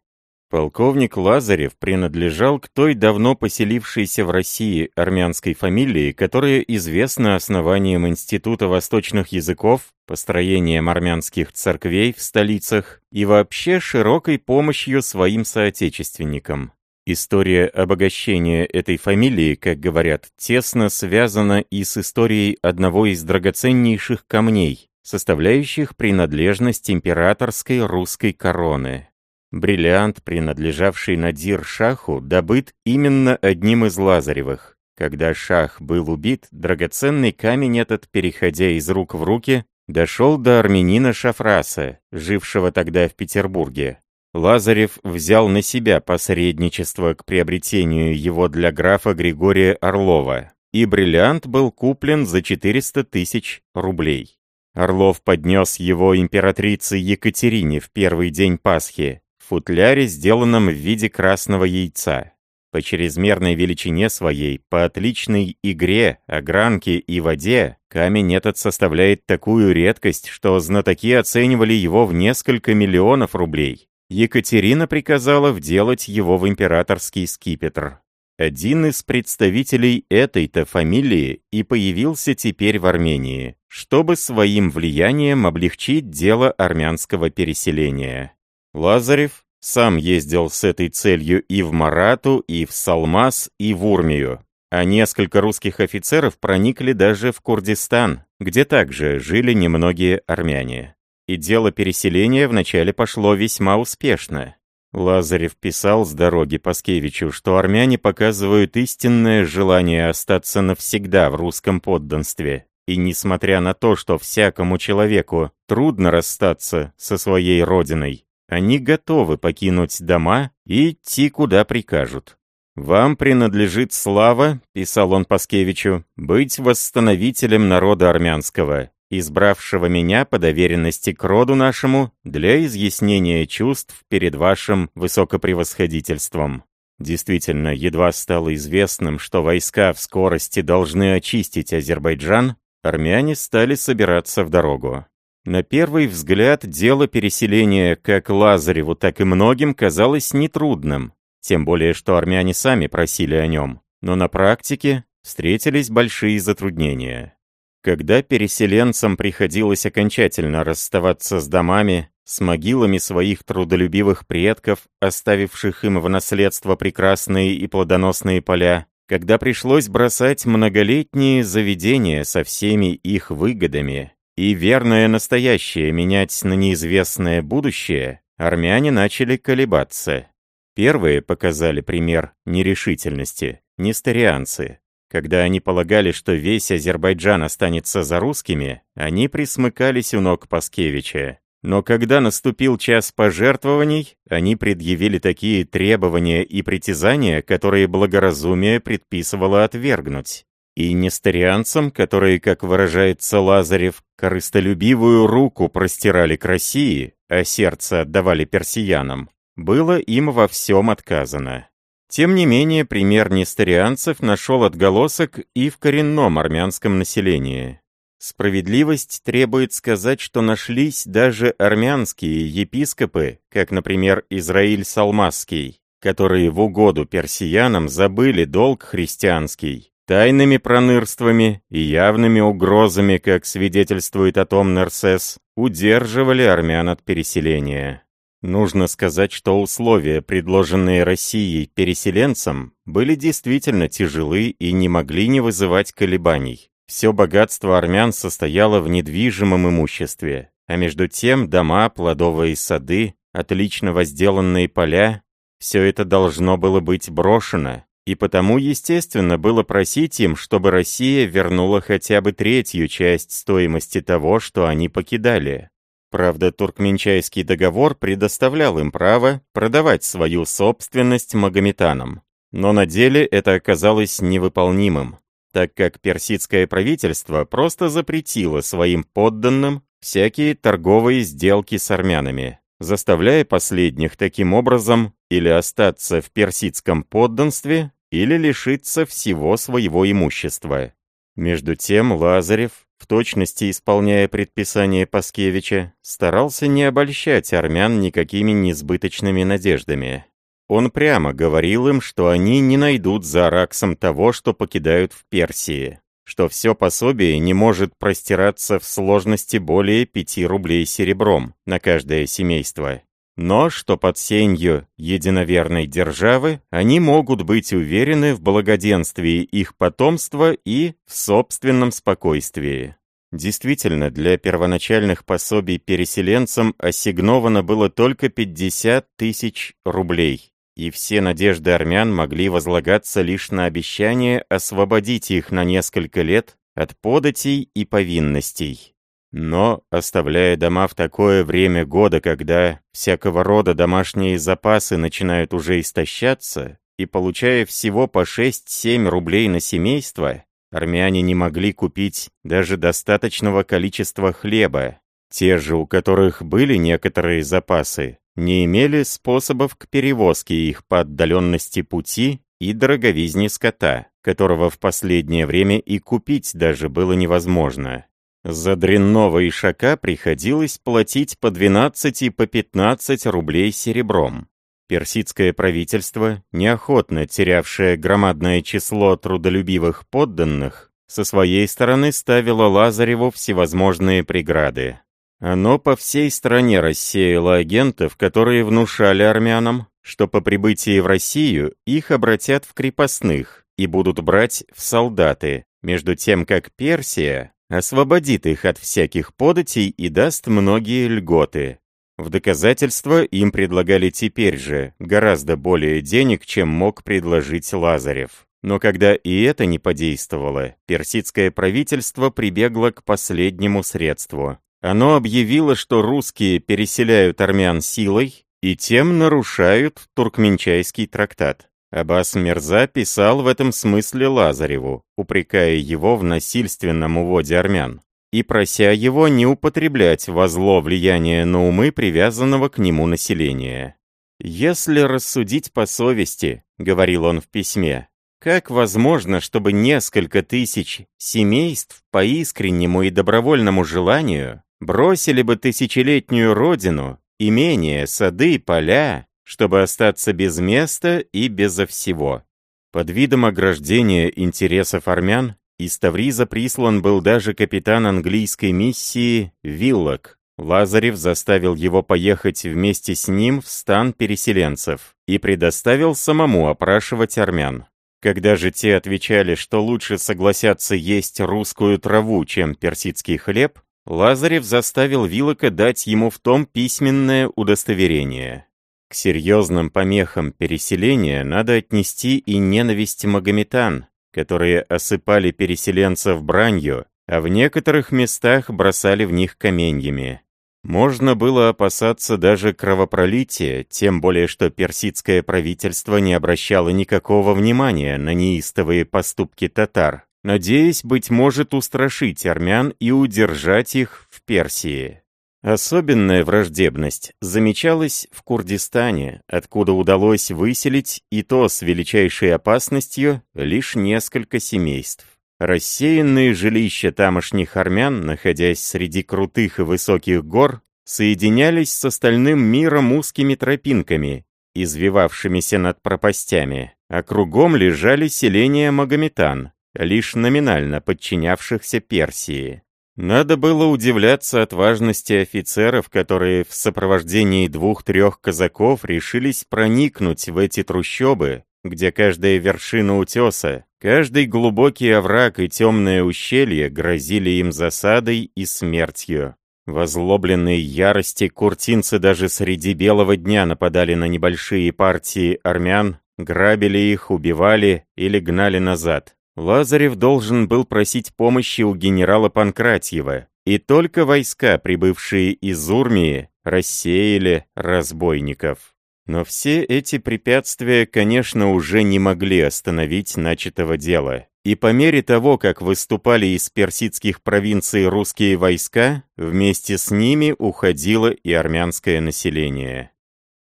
Полковник Лазарев принадлежал к той давно поселившейся в России армянской фамилии, которая известна основанием Института восточных языков, построением армянских церквей в столицах и вообще широкой помощью своим соотечественникам. История обогащения этой фамилии, как говорят, тесно связана и с историей одного из драгоценнейших камней, составляющих принадлежность императорской русской короны. Бриллиант, принадлежавший Надир-Шаху, добыт именно одним из Лазаревых. Когда Шах был убит, драгоценный камень этот, переходя из рук в руки, дошел до армянина Шафраса, жившего тогда в Петербурге. Лазарев взял на себя посредничество к приобретению его для графа Григория Орлова, и бриллиант был куплен за 400 тысяч рублей. Орлов поднес его императрице Екатерине в первый день Пасхи, футляре, сделанном в виде красного яйца. По чрезмерной величине своей, по отличной игре, огранке и воде, камень этот составляет такую редкость, что знатоки оценивали его в несколько миллионов рублей. Екатерина приказала вделать его в императорский скипетр. Один из представителей этой-то фамилии и появился теперь в Армении, чтобы своим влиянием облегчить дело армянского переселения. Лазарев сам ездил с этой целью и в Марату, и в Салмас, и в Урмию. А несколько русских офицеров проникли даже в Курдистан, где также жили немногие армяне. И дело переселения вначале пошло весьма успешно. Лазарев писал с дороги Паскевичу, что армяне показывают истинное желание остаться навсегда в русском подданстве. И несмотря на то, что всякому человеку трудно расстаться со своей родиной, они готовы покинуть дома и идти куда прикажут. «Вам принадлежит слава», — писал он Паскевичу, — «быть восстановителем народа армянского, избравшего меня по доверенности к роду нашему для изъяснения чувств перед вашим высокопревосходительством». Действительно, едва стало известным, что войска в скорости должны очистить Азербайджан, армяне стали собираться в дорогу. На первый взгляд дело переселения как Лазареву, так и многим казалось нетрудным, тем более что армяне сами просили о нем. Но на практике встретились большие затруднения. Когда переселенцам приходилось окончательно расставаться с домами, с могилами своих трудолюбивых предков, оставивших им в наследство прекрасные и плодоносные поля, когда пришлось бросать многолетние заведения со всеми их выгодами, и верное настоящее менять на неизвестное будущее, армяне начали колебаться. Первые показали пример нерешительности, нестарианцы. Когда они полагали, что весь Азербайджан останется за русскими, они присмыкались у ног Паскевича. Но когда наступил час пожертвований, они предъявили такие требования и притязания, которые благоразумие предписывало отвергнуть. И нестарианцам, которые, как выражается Лазарев, корыстолюбивую руку простирали к России, а сердце отдавали персиянам, было им во всем отказано. Тем не менее, пример нестарианцев нашел отголосок и в коренном армянском населении. Справедливость требует сказать, что нашлись даже армянские епископы, как, например, Израиль Салмасский, которые в угоду персиянам забыли долг христианский Тайными пронырствами и явными угрозами, как свидетельствует о том Нерсес, удерживали армян от переселения. Нужно сказать, что условия, предложенные Россией переселенцам, были действительно тяжелы и не могли не вызывать колебаний. Все богатство армян состояло в недвижимом имуществе, а между тем дома, плодовые сады, отлично возделанные поля – все это должно было быть брошено, и потому, естественно, было просить им, чтобы Россия вернула хотя бы третью часть стоимости того, что они покидали. Правда, Туркменчайский договор предоставлял им право продавать свою собственность магометанам. Но на деле это оказалось невыполнимым, так как персидское правительство просто запретило своим подданным всякие торговые сделки с армянами, заставляя последних таким образом или остаться в персидском подданстве, или лишиться всего своего имущества. Между тем Лазарев, в точности исполняя предписание Паскевича, старался не обольщать армян никакими несбыточными надеждами. он прямо говорил им, что они не найдут за Араксом того, что покидают в Персии, что все пособие не может простираться в сложности более 5 рублей серебром на каждое семейство, но что под сенью единоверной державы они могут быть уверены в благоденствии их потомства и в собственном спокойствии. Действительно, для первоначальных пособий переселенцам ассигновано было только 50 тысяч рублей, и все надежды армян могли возлагаться лишь на обещание освободить их на несколько лет от податей и повинностей. Но, оставляя дома в такое время года, когда всякого рода домашние запасы начинают уже истощаться, и получая всего по 6-7 рублей на семейство, армяне не могли купить даже достаточного количества хлеба. Те же, у которых были некоторые запасы, не имели способов к перевозке их по отдаленности пути и дороговизне скота, которого в последнее время и купить даже было невозможно. За дрянного ишака приходилось платить по 12 и по 15 рублей серебром. Персидское правительство, неохотно терявшее громадное число трудолюбивых подданных, со своей стороны ставило Лазареву всевозможные преграды. Оно по всей стране рассеяло агентов, которые внушали армянам, что по прибытии в Россию их обратят в крепостных и будут брать в солдаты, между тем как Персия освободит их от всяких податей и даст многие льготы. В доказательство им предлагали теперь же гораздо более денег, чем мог предложить Лазарев. Но когда и это не подействовало, персидское правительство прибегло к последнему средству. Оно объявило, что русские переселяют армян силой и тем нарушают Туркменчайский трактат. Аббас Мирза писал в этом смысле Лазареву, упрекая его в насильственном уводе армян и прося его не употреблять во зло влияние на умы привязанного к нему населения. «Если рассудить по совести», — говорил он в письме, «как возможно, чтобы несколько тысяч семейств по искреннему и добровольному желанию бросили бы тысячелетнюю родину, имения, сады, поля, чтобы остаться без места и безо всего. Под видом ограждения интересов армян из Тавриза прислан был даже капитан английской миссии Виллок. Лазарев заставил его поехать вместе с ним в стан переселенцев и предоставил самому опрашивать армян. Когда же те отвечали, что лучше согласятся есть русскую траву, чем персидский хлеб, Лазарев заставил Вилока дать ему в том письменное удостоверение. Серьезным помехам переселения надо отнести и ненависть магометан, которые осыпали переселенцев бранью, а в некоторых местах бросали в них каменьями. Можно было опасаться даже кровопролития, тем более что персидское правительство не обращало никакого внимания на неистовые поступки татар, надеясь, быть может, устрашить армян и удержать их в Персии. Особенная враждебность замечалась в Курдистане, откуда удалось выселить и то с величайшей опасностью лишь несколько семейств. Рассеянные жилища тамошних армян, находясь среди крутых и высоких гор, соединялись с остальным миром узкими тропинками, извивавшимися над пропастями, а кругом лежали селения магометан, лишь номинально подчинявшихся Персии. Надо было удивляться отважности офицеров, которые в сопровождении двух-трех казаков решились проникнуть в эти трущобы, где каждая вершина утеса, каждый глубокий овраг и темное ущелье грозили им засадой и смертью. Возлобленные ярости куртинцы даже среди белого дня нападали на небольшие партии армян, грабили их, убивали или гнали назад. Лазарев должен был просить помощи у генерала Панкратьева, и только войска, прибывшие из Урмии, рассеяли разбойников. Но все эти препятствия, конечно, уже не могли остановить начатого дела. И по мере того, как выступали из персидских провинций русские войска, вместе с ними уходило и армянское население.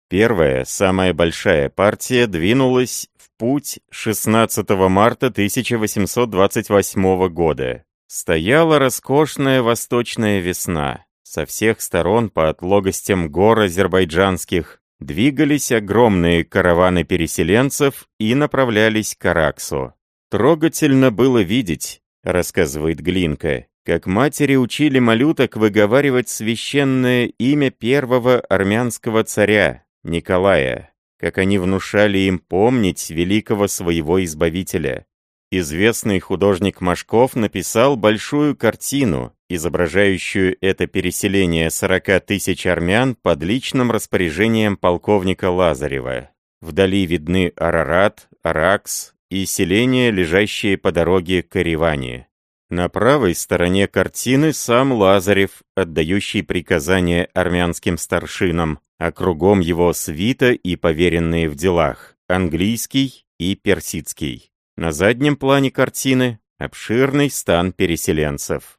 Первая, самая большая партия двинулась путь 16 марта 1828 года. Стояла роскошная восточная весна. Со всех сторон по отлогостям гор азербайджанских двигались огромные караваны переселенцев и направлялись к Араксу. Трогательно было видеть, рассказывает Глинка, как матери учили малюток выговаривать священное имя первого армянского царя, Николая, как они внушали им помнить великого своего избавителя. Известный художник Машков написал большую картину, изображающую это переселение 40 тысяч армян под личным распоряжением полковника Лазарева. Вдали видны Арарат, Аракс и селения, лежащие по дороге к Ириване. На правой стороне картины сам Лазарев, отдающий приказания армянским старшинам, а кругом его свита и поверенные в делах, английский и персидский. На заднем плане картины обширный стан переселенцев.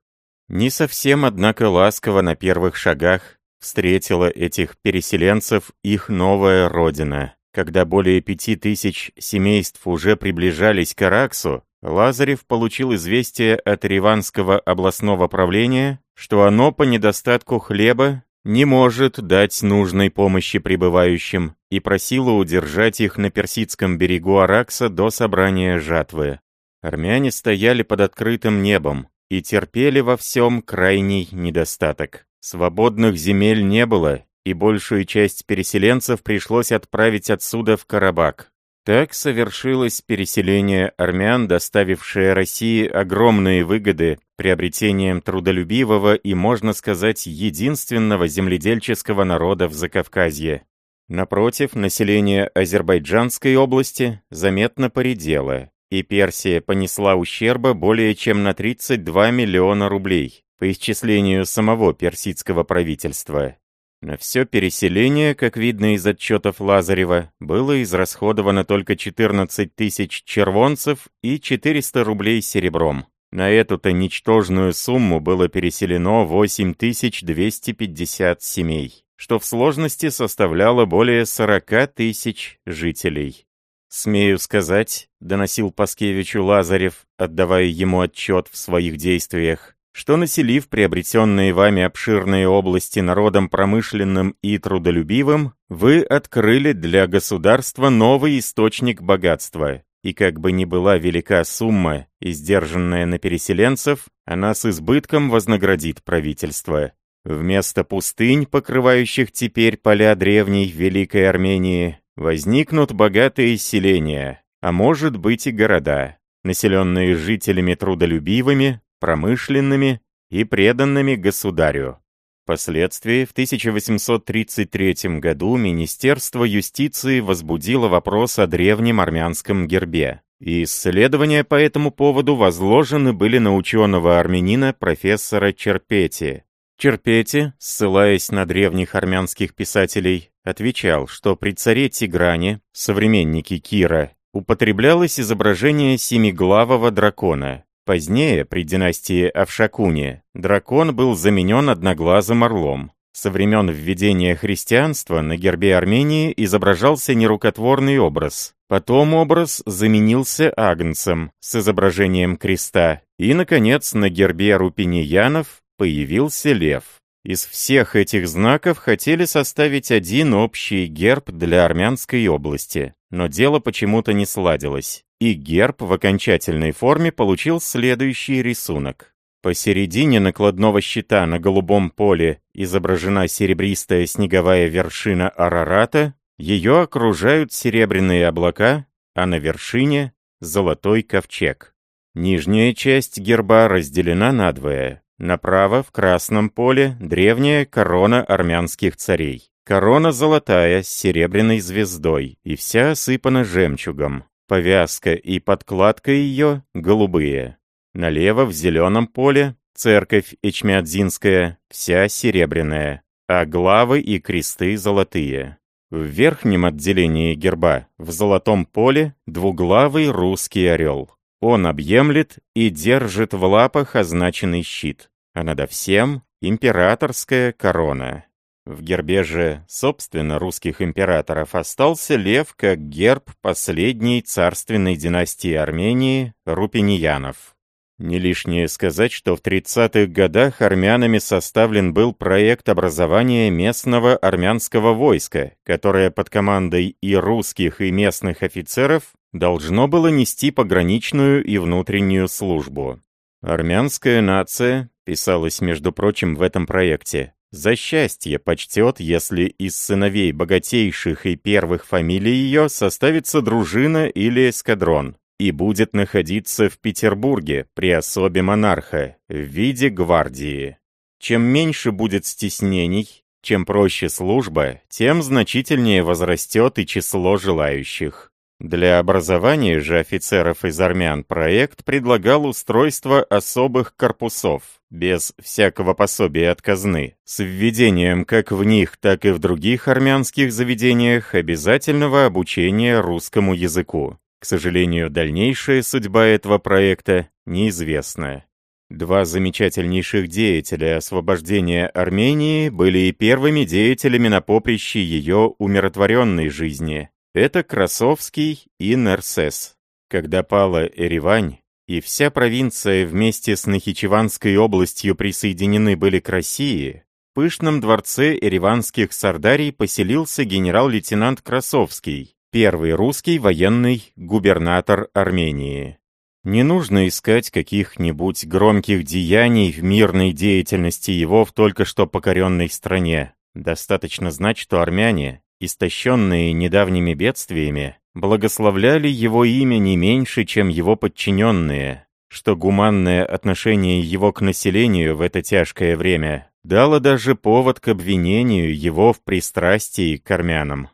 Не совсем, однако, ласково на первых шагах встретила этих переселенцев их новая родина. Когда более пяти тысяч семейств уже приближались к Араксу, Лазарев получил известие от Риванского областного правления, что оно по недостатку хлеба не может дать нужной помощи прибывающим и просило удержать их на персидском берегу Аракса до собрания жатвы. Армяне стояли под открытым небом и терпели во всем крайний недостаток. Свободных земель не было, и большую часть переселенцев пришлось отправить отсюда в Карабак. Так совершилось переселение армян, доставившее России огромные выгоды приобретением трудолюбивого и, можно сказать, единственного земледельческого народа в Закавказье. Напротив, население Азербайджанской области заметно поредело, и Персия понесла ущерба более чем на 32 миллиона рублей, по исчислению самого персидского правительства. На все переселение, как видно из отчетов Лазарева, было израсходовано только 14 тысяч червонцев и 400 рублей серебром. На эту-то ничтожную сумму было переселено 8250 семей, что в сложности составляло более 40 тысяч жителей. «Смею сказать», — доносил Паскевичу Лазарев, отдавая ему отчет в своих действиях, что населив приобретенные вами обширные области народом промышленным и трудолюбивым, вы открыли для государства новый источник богатства. И как бы ни была велика сумма, издержанная на переселенцев, она с избытком вознаградит правительство. Вместо пустынь, покрывающих теперь поля древней Великой Армении, возникнут богатые селения, а может быть и города, населенные жителями трудолюбивыми, промышленными и преданными государю. Впоследствии, в 1833 году Министерство юстиции возбудило вопрос о древнем армянском гербе, и исследования по этому поводу возложены были на ученого-армянина профессора Черпети. Черпети, ссылаясь на древних армянских писателей, отвечал, что при царе Тигране, современнике Кира, употреблялось изображение семиглавого дракона, Позднее, при династии Авшакуни, дракон был заменен одноглазым орлом. Со времен введения христианства на гербе Армении изображался нерукотворный образ. Потом образ заменился агнцем с изображением креста. И, наконец, на гербе рупиниянов появился лев. Из всех этих знаков хотели составить один общий герб для армянской области, но дело почему-то не сладилось, и герб в окончательной форме получил следующий рисунок. Посередине накладного щита на голубом поле изображена серебристая снеговая вершина Арарата, ее окружают серебряные облака, а на вершине — золотой ковчег. Нижняя часть герба разделена надвое. Направо, в красном поле, древняя корона армянских царей. Корона золотая, с серебряной звездой, и вся осыпана жемчугом. Повязка и подкладка ее голубые. Налево, в зеленом поле, церковь Эчмиадзинская, вся серебряная, а главы и кресты золотые. В верхнем отделении герба, в золотом поле, двуглавый русский орел. Он объемлет и держит в лапах означенный щит, а надо всем императорская корона. В гербе же, собственно, русских императоров остался лев как герб последней царственной династии Армении Рупиньянов. Не лишнее сказать, что в 30-х годах армянами составлен был проект образования местного армянского войска, которое под командой и русских, и местных офицеров должно было нести пограничную и внутреннюю службу. «Армянская нация», писалось, между прочим, в этом проекте, «за счастье почтет, если из сыновей богатейших и первых фамилий ее составится дружина или эскадрон, и будет находиться в Петербурге при особе монарха в виде гвардии. Чем меньше будет стеснений, чем проще служба, тем значительнее возрастет и число желающих. Для образования же офицеров из армян проект предлагал устройство особых корпусов, без всякого пособия от казны, с введением как в них, так и в других армянских заведениях обязательного обучения русскому языку. К сожалению, дальнейшая судьба этого проекта неизвестна. Два замечательнейших деятеля освобождения Армении были и первыми деятелями на поприще ее умиротворенной жизни. Это Красовский и Нерсес. Когда пала Эревань, и вся провинция вместе с Нахичеванской областью присоединены были к России, в пышном дворце эреванских сардарий поселился генерал-лейтенант Красовский, первый русский военный губернатор Армении. Не нужно искать каких-нибудь громких деяний в мирной деятельности его в только что покоренной стране. Достаточно знать, что армяне, истощенные недавними бедствиями, благословляли его имя не меньше, чем его подчиненные, что гуманное отношение его к населению в это тяжкое время дало даже повод к обвинению его в пристрастии к армянам.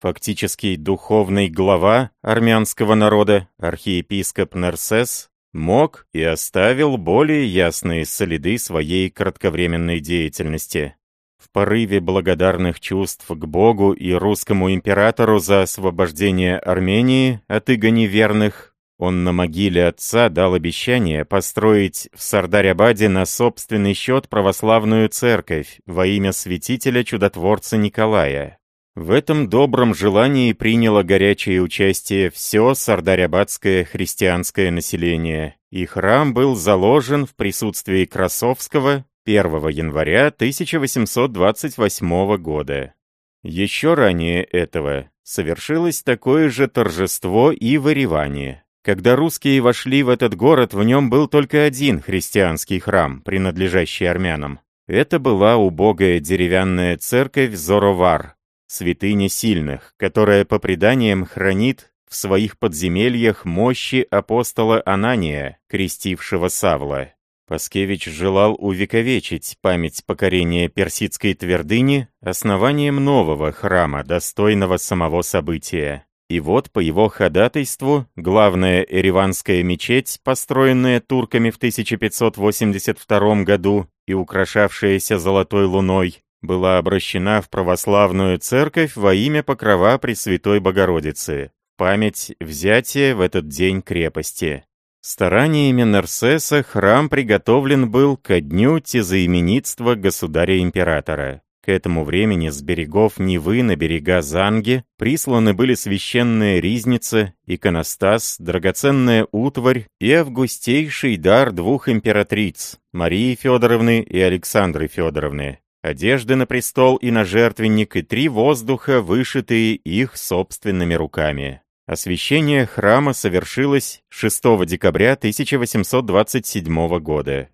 Фактически духовный глава армянского народа, архиепископ Нерсес, мог и оставил более ясные следы своей кратковременной деятельности. В порыве благодарных чувств к Богу и русскому императору за освобождение Армении от иго неверных, он на могиле отца дал обещание построить в Сардарябаде на собственный счет православную церковь во имя святителя-чудотворца Николая. В этом добром желании приняло горячее участие все сардарябадское христианское население, и храм был заложен в присутствии Красовского 1 января 1828 года. Еще ранее этого совершилось такое же торжество и в. Когда русские вошли в этот город, в нем был только один христианский храм, принадлежащий армянам. Это была убогая деревянная церковь Зоровар, святыня сильных, которая по преданиям хранит в своих подземельях мощи апостола Анания, крестившего Савла. Паскевич желал увековечить память покорения персидской твердыни основанием нового храма, достойного самого события. И вот по его ходатайству главная Ереванская мечеть, построенная турками в 1582 году и украшавшаяся золотой луной, была обращена в православную церковь во имя покрова Пресвятой Богородицы, память взятия в этот день крепости. Стараниями Нарсеса храм приготовлен был ко дню тезаименитства государя-императора. К этому времени с берегов Невы на берега Занги присланы были священная ризница, иконостас, драгоценная утварь и августейший дар двух императриц, Марии Федоровны и Александры Федоровны, одежды на престол и на жертвенник и три воздуха, вышитые их собственными руками. Освящение храма совершилось 6 декабря 1827 года.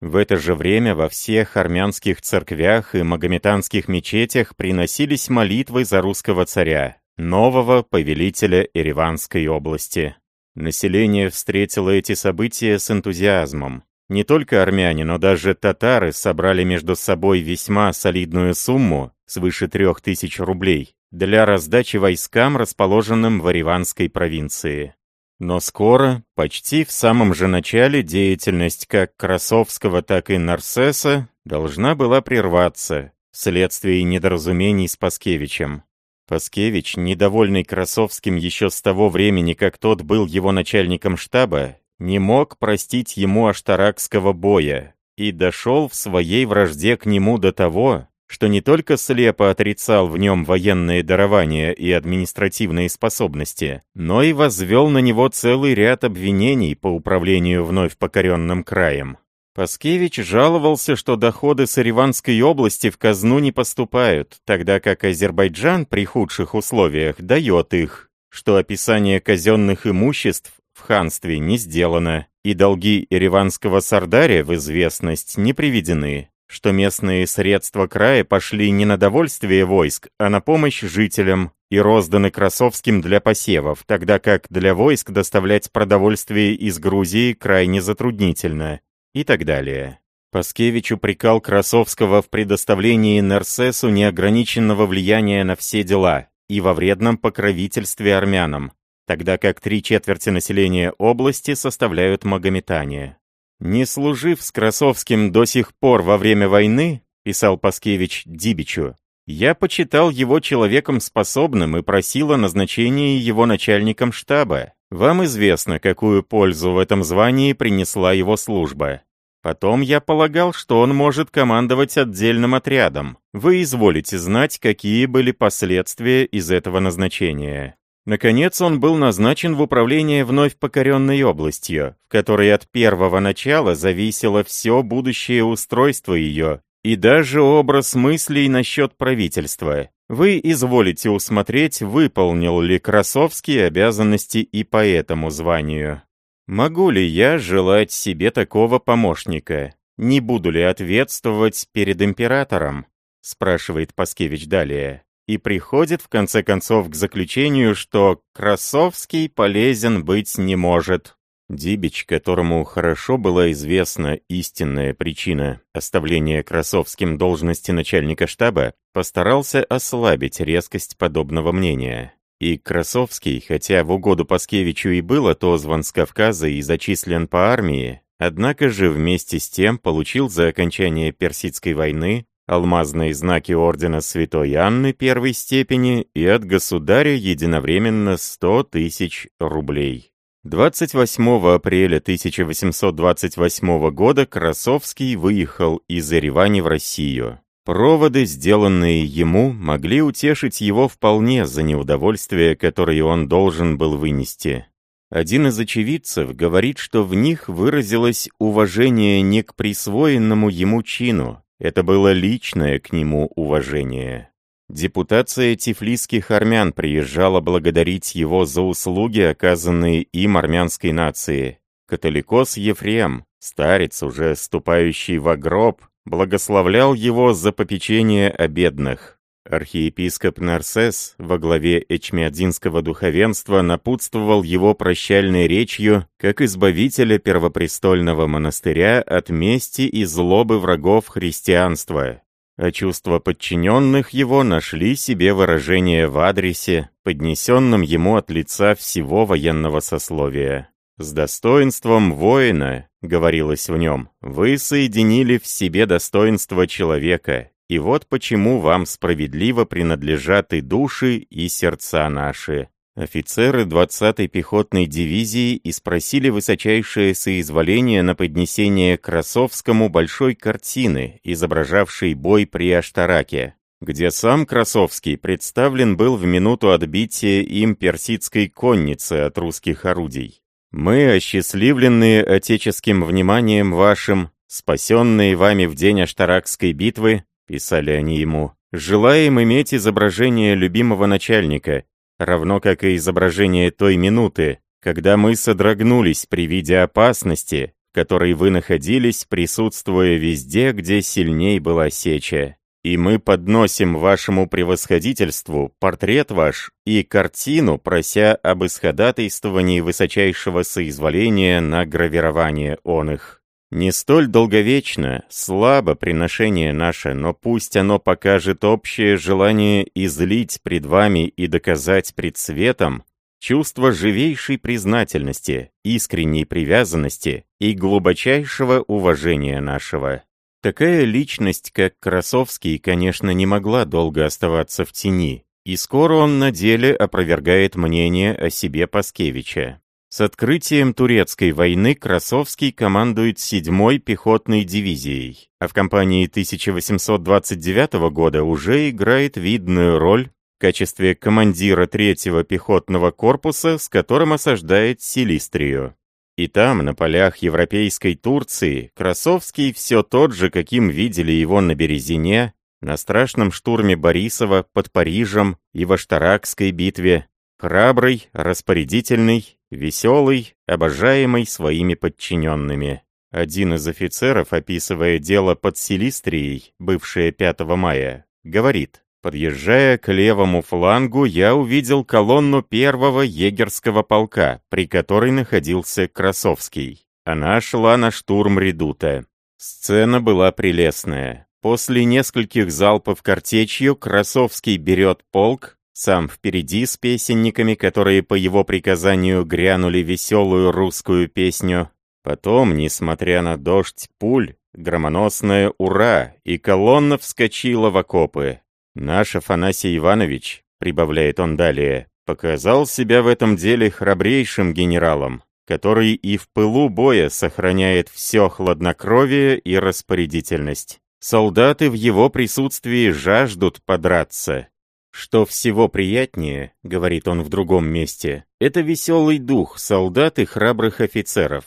В это же время во всех армянских церквях и магометанских мечетях приносились молитвы за русского царя, нового повелителя Ереванской области. Население встретило эти события с энтузиазмом. Не только армяне, но даже татары собрали между собой весьма солидную сумму, свыше трех тысяч рублей, для раздачи войскам, расположенным в Ариванской провинции. Но скоро, почти в самом же начале, деятельность как Красовского, так и Нарсеса должна была прерваться вследствие недоразумений с Паскевичем. Паскевич, недовольный Красовским еще с того времени, как тот был его начальником штаба, не мог простить ему аштаракского боя и дошел в своей вражде к нему до того, что не только слепо отрицал в нем военные дарования и административные способности, но и возвел на него целый ряд обвинений по управлению вновь покоренным краем. Паскевич жаловался, что доходы с Ириванской области в казну не поступают, тогда как Азербайджан при худших условиях дает их, что описание казенных имуществ в ханстве не сделано, и долги Ереванского сардаря в известность не приведены, что местные средства края пошли не на довольствие войск, а на помощь жителям и розданы Красовским для посевов, тогда как для войск доставлять продовольствие из Грузии крайне затруднительно, и так далее. Паскевич упрекал Красовского в предоставлении Нерсесу неограниченного влияния на все дела и во вредном покровительстве армянам, тогда как три четверти населения области составляют магометане. «Не служив с Красовским до сих пор во время войны», писал Паскевич Дибичу, «я почитал его человеком способным и просил о назначении его начальником штаба. Вам известно, какую пользу в этом звании принесла его служба. Потом я полагал, что он может командовать отдельным отрядом. Вы изволите знать, какие были последствия из этого назначения. Наконец он был назначен в управление вновь покоренной областью, в которой от первого начала зависело все будущее устройство ее и даже образ мыслей насчет правительства. Вы изволите усмотреть, выполнил ли Красовский обязанности и по этому званию. Могу ли я желать себе такого помощника? Не буду ли ответствовать перед императором? Спрашивает Паскевич далее и приходит в конце концов к заключению, что Красовский полезен быть не может. Дибич, которому хорошо была известна истинная причина оставления Красовским должности начальника штаба, постарался ослабить резкость подобного мнения. И Красовский, хотя в угоду Паскевичу и был отозван с Кавказа и зачислен по армии, однако же вместе с тем получил за окончание Персидской войны алмазные знаки ордена Святой Анны первой степени и от государя единовременно 100 тысяч рублей. 28 апреля 1828 года Красовский выехал из Еревани в Россию. Проводы, сделанные ему, могли утешить его вполне за неудовольствие, которое он должен был вынести. Один из очевидцев говорит, что в них выразилось уважение не к присвоенному ему чину, это было личное к нему уважение. Депутация тифлисских армян приезжала благодарить его за услуги, оказанные им армянской нации. Католикос Ефрем, старец, уже ступающий в гроб, благословлял его за попечение о бедных. Архиепископ Нарсес во главе Эчмиадзинского духовенства напутствовал его прощальной речью как избавителя первопрестольного монастыря от мести и злобы врагов христианства, а чувства подчиненных его нашли себе выражение в адресе, поднесенном ему от лица всего военного сословия. «С достоинством воина», — говорилось в нем, — «вы соединили в себе достоинство человека, и вот почему вам справедливо принадлежат и души, и сердца наши. Офицеры 20-й пехотной дивизии испросили высочайшее соизволение на поднесение Красовскому большой картины, изображавшей бой при Аштараке, где сам Красовский представлен был в минуту отбития им персидской конницы от русских орудий. «Мы, осчастливленные отеческим вниманием вашим, спасенные вами в день Аштаракской битвы, писали они ему, желаем иметь изображение любимого начальника, равно как и изображение той минуты, когда мы содрогнулись при виде опасности, в которой вы находились, присутствуя везде, где сильней была сеча. И мы подносим вашему превосходительству портрет ваш и картину, прося об исходатайствовании высочайшего соизволения на гравирование он их. Не столь долговечно, слабо приношение наше, но пусть оно покажет общее желание излить пред вами и доказать пред светом чувство живейшей признательности, искренней привязанности и глубочайшего уважения нашего. Такая личность, как Красовский, конечно, не могла долго оставаться в тени, и скоро он на деле опровергает мнение о себе Паскевича. С открытием турецкой войны Красовский командует 7-й пехотной дивизией, а в кампании 1829 года уже играет видную роль в качестве командира 3-го пехотного корпуса, с которым осаждает Силистрию. И там, на полях европейской Турции, Красовский все тот же, каким видели его на Березине, на страшном штурме Борисова под Парижем и в Аштаракской битве, храбрый, распорядительный, веселый, обожаемый своими подчиненными. Один из офицеров, описывая дело под Силистрией, бывшее 5 мая, говорит, «Подъезжая к левому флангу, я увидел колонну первого егерского полка, при которой находился Красовский. Она шла на штурм редута. Сцена была прелестная. После нескольких залпов картечью Красовский берет полк, сам впереди с песенниками, которые по его приказанию грянули веселую русскую песню. Потом, несмотря на дождь пуль, громоносное «Ура!» и колонна вскочила в окопы. «Наш Афанасий Иванович», — прибавляет он далее, показал себя в этом деле храбрейшим генералом, который и в пылу боя сохраняет все хладнокровие и распорядительность. Солдаты в его присутствии жаждут подраться, что всего приятнее, говорит он в другом месте, это веселый дух солдат и храбрых офицеров.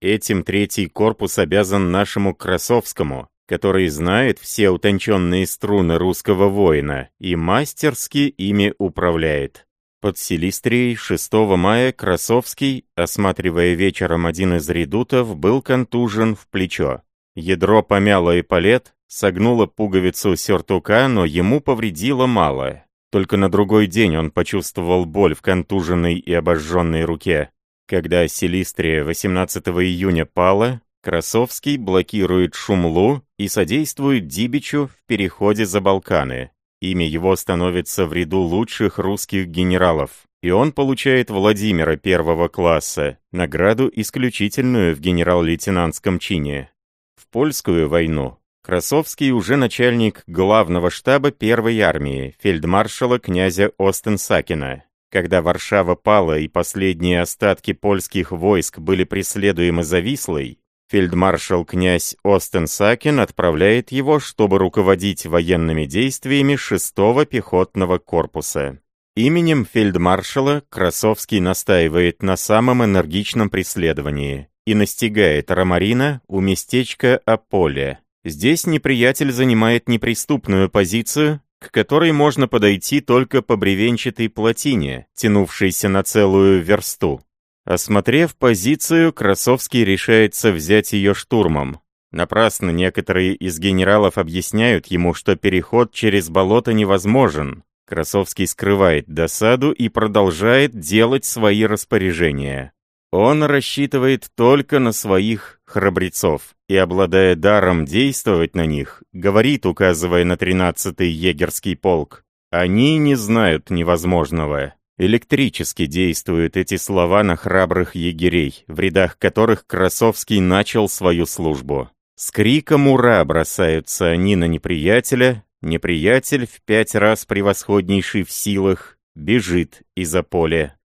Этим третий корпус обязан нашему Красовскому, который знает все утонченные струны русского воина и мастерски ими управляет. Под Силистрией 6 мая Красовский, осматривая вечером один из редутов, был контужен в плечо. Ядро помяло эполет, согнуло пуговицу сюртука, но ему повредило мало. Только на другой день он почувствовал боль в контуженной и обожженной руке. Когда Селистрия 18 июня пала, Красовский блокирует Шумлу и содействует Дибичу в переходе за Балканы. Имя его становится в ряду лучших русских генералов, и он получает Владимира первого класса, награду исключительную в генерал-лейтенантском чине. В польскую войну Красовский уже начальник главного штаба первой армии, фельдмаршала князя Остенсакина. Когда Варшава пала и последние остатки польских войск были преследуемы за Вислой, фельдмаршал князь Остенсакин отправляет его, чтобы руководить военными действиями 6-го пехотного корпуса. Именем фельдмаршала Красовский настаивает на самом энергичном преследовании и настигает Ромарина у местечка Аполе, Здесь неприятель занимает неприступную позицию, к которой можно подойти только по бревенчатой плотине, тянувшейся на целую версту. Осмотрев позицию, Красовский решается взять ее штурмом. Напрасно некоторые из генералов объясняют ему, что переход через болото невозможен. Красовский скрывает досаду и продолжает делать свои распоряжения. Он рассчитывает только на своих храбрецов и, обладая даром действовать на них, говорит, указывая на 13-й егерский полк, «Они не знают невозможного». Электрически действуют эти слова на храбрых егерей, в рядах которых Красовский начал свою службу. С криком «Ура!» бросаются они на неприятеля, неприятель, в пять раз превосходнейший в силах, бежит из-за поля.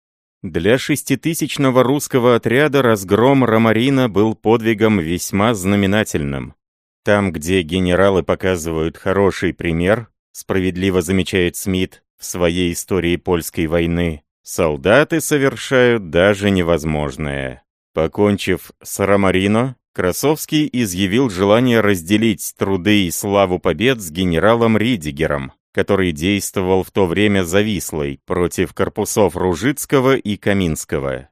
Для шеститысячного русского отряда разгром Ромарина был подвигом весьма знаменательным. Там, где генералы показывают хороший пример, справедливо замечает Смит в своей истории польской войны, солдаты совершают даже невозможное. Покончив с Ромарино, Красовский изъявил желание разделить труды и славу побед с генералом Ридигером, который действовал в то время завислой против корпусов Ружицкого и Каминского.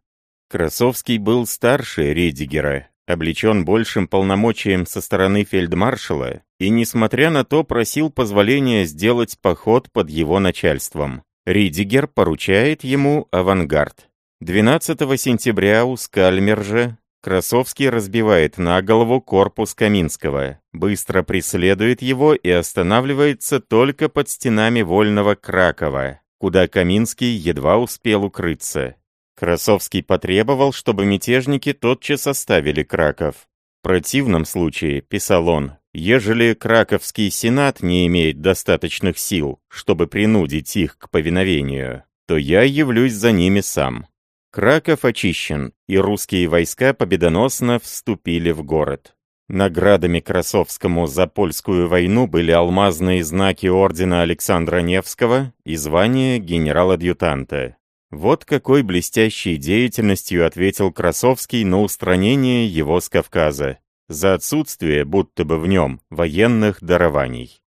Красовский был старше Редигера, облечен большим полномочием со стороны фельдмаршала и, несмотря на то, просил позволения сделать поход под его начальством. Ридигер поручает ему авангард. 12 сентября у Скальмержа Красовский разбивает на голову корпус Каминского, быстро преследует его и останавливается только под стенами вольного Кракова, куда Каминский едва успел укрыться. Красовский потребовал, чтобы мятежники тотчас оставили Краков. В противном случае, писал он, ежели Краковский сенат не имеет достаточных сил, чтобы принудить их к повиновению, то я явлюсь за ними сам. Краков очищен, и русские войска победоносно вступили в город. Наградами Красовскому за польскую войну были алмазные знаки ордена Александра Невского и звание генерал-адъютанта. Вот какой блестящей деятельностью ответил Красовский на устранение его с Кавказа, за отсутствие, будто бы в нем, военных дарований.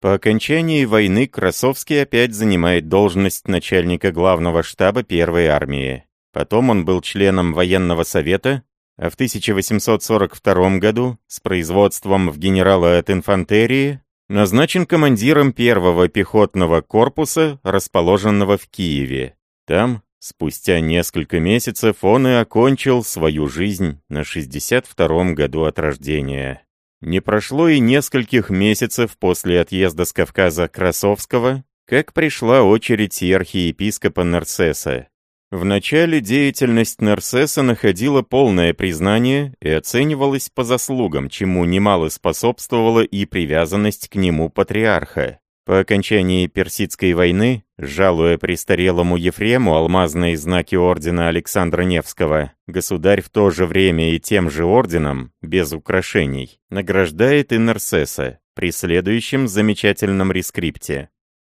По окончании войны Красовский опять занимает должность начальника главного штаба Первой армии. Потом он был членом военного совета а в 1842 году с производством в генерала от инфантерии назначен командиром первого пехотного корпуса, расположенного в Киеве. Там, спустя несколько месяцев, он и окончил свою жизнь на 62-м году от рождения. Не прошло и нескольких месяцев после отъезда с Кавказа Красовского, как пришла очередь и архиепископа Нарцесса, Вначале деятельность Нарсеса находила полное признание и оценивалась по заслугам, чему немало способствовала и привязанность к нему патриарха. По окончании Персидской войны, жалуя престарелому Ефрему алмазные знаки ордена Александра Невского, государь в то же время и тем же орденом, без украшений, награждает и Нарсеса при следующем замечательном рескрипте.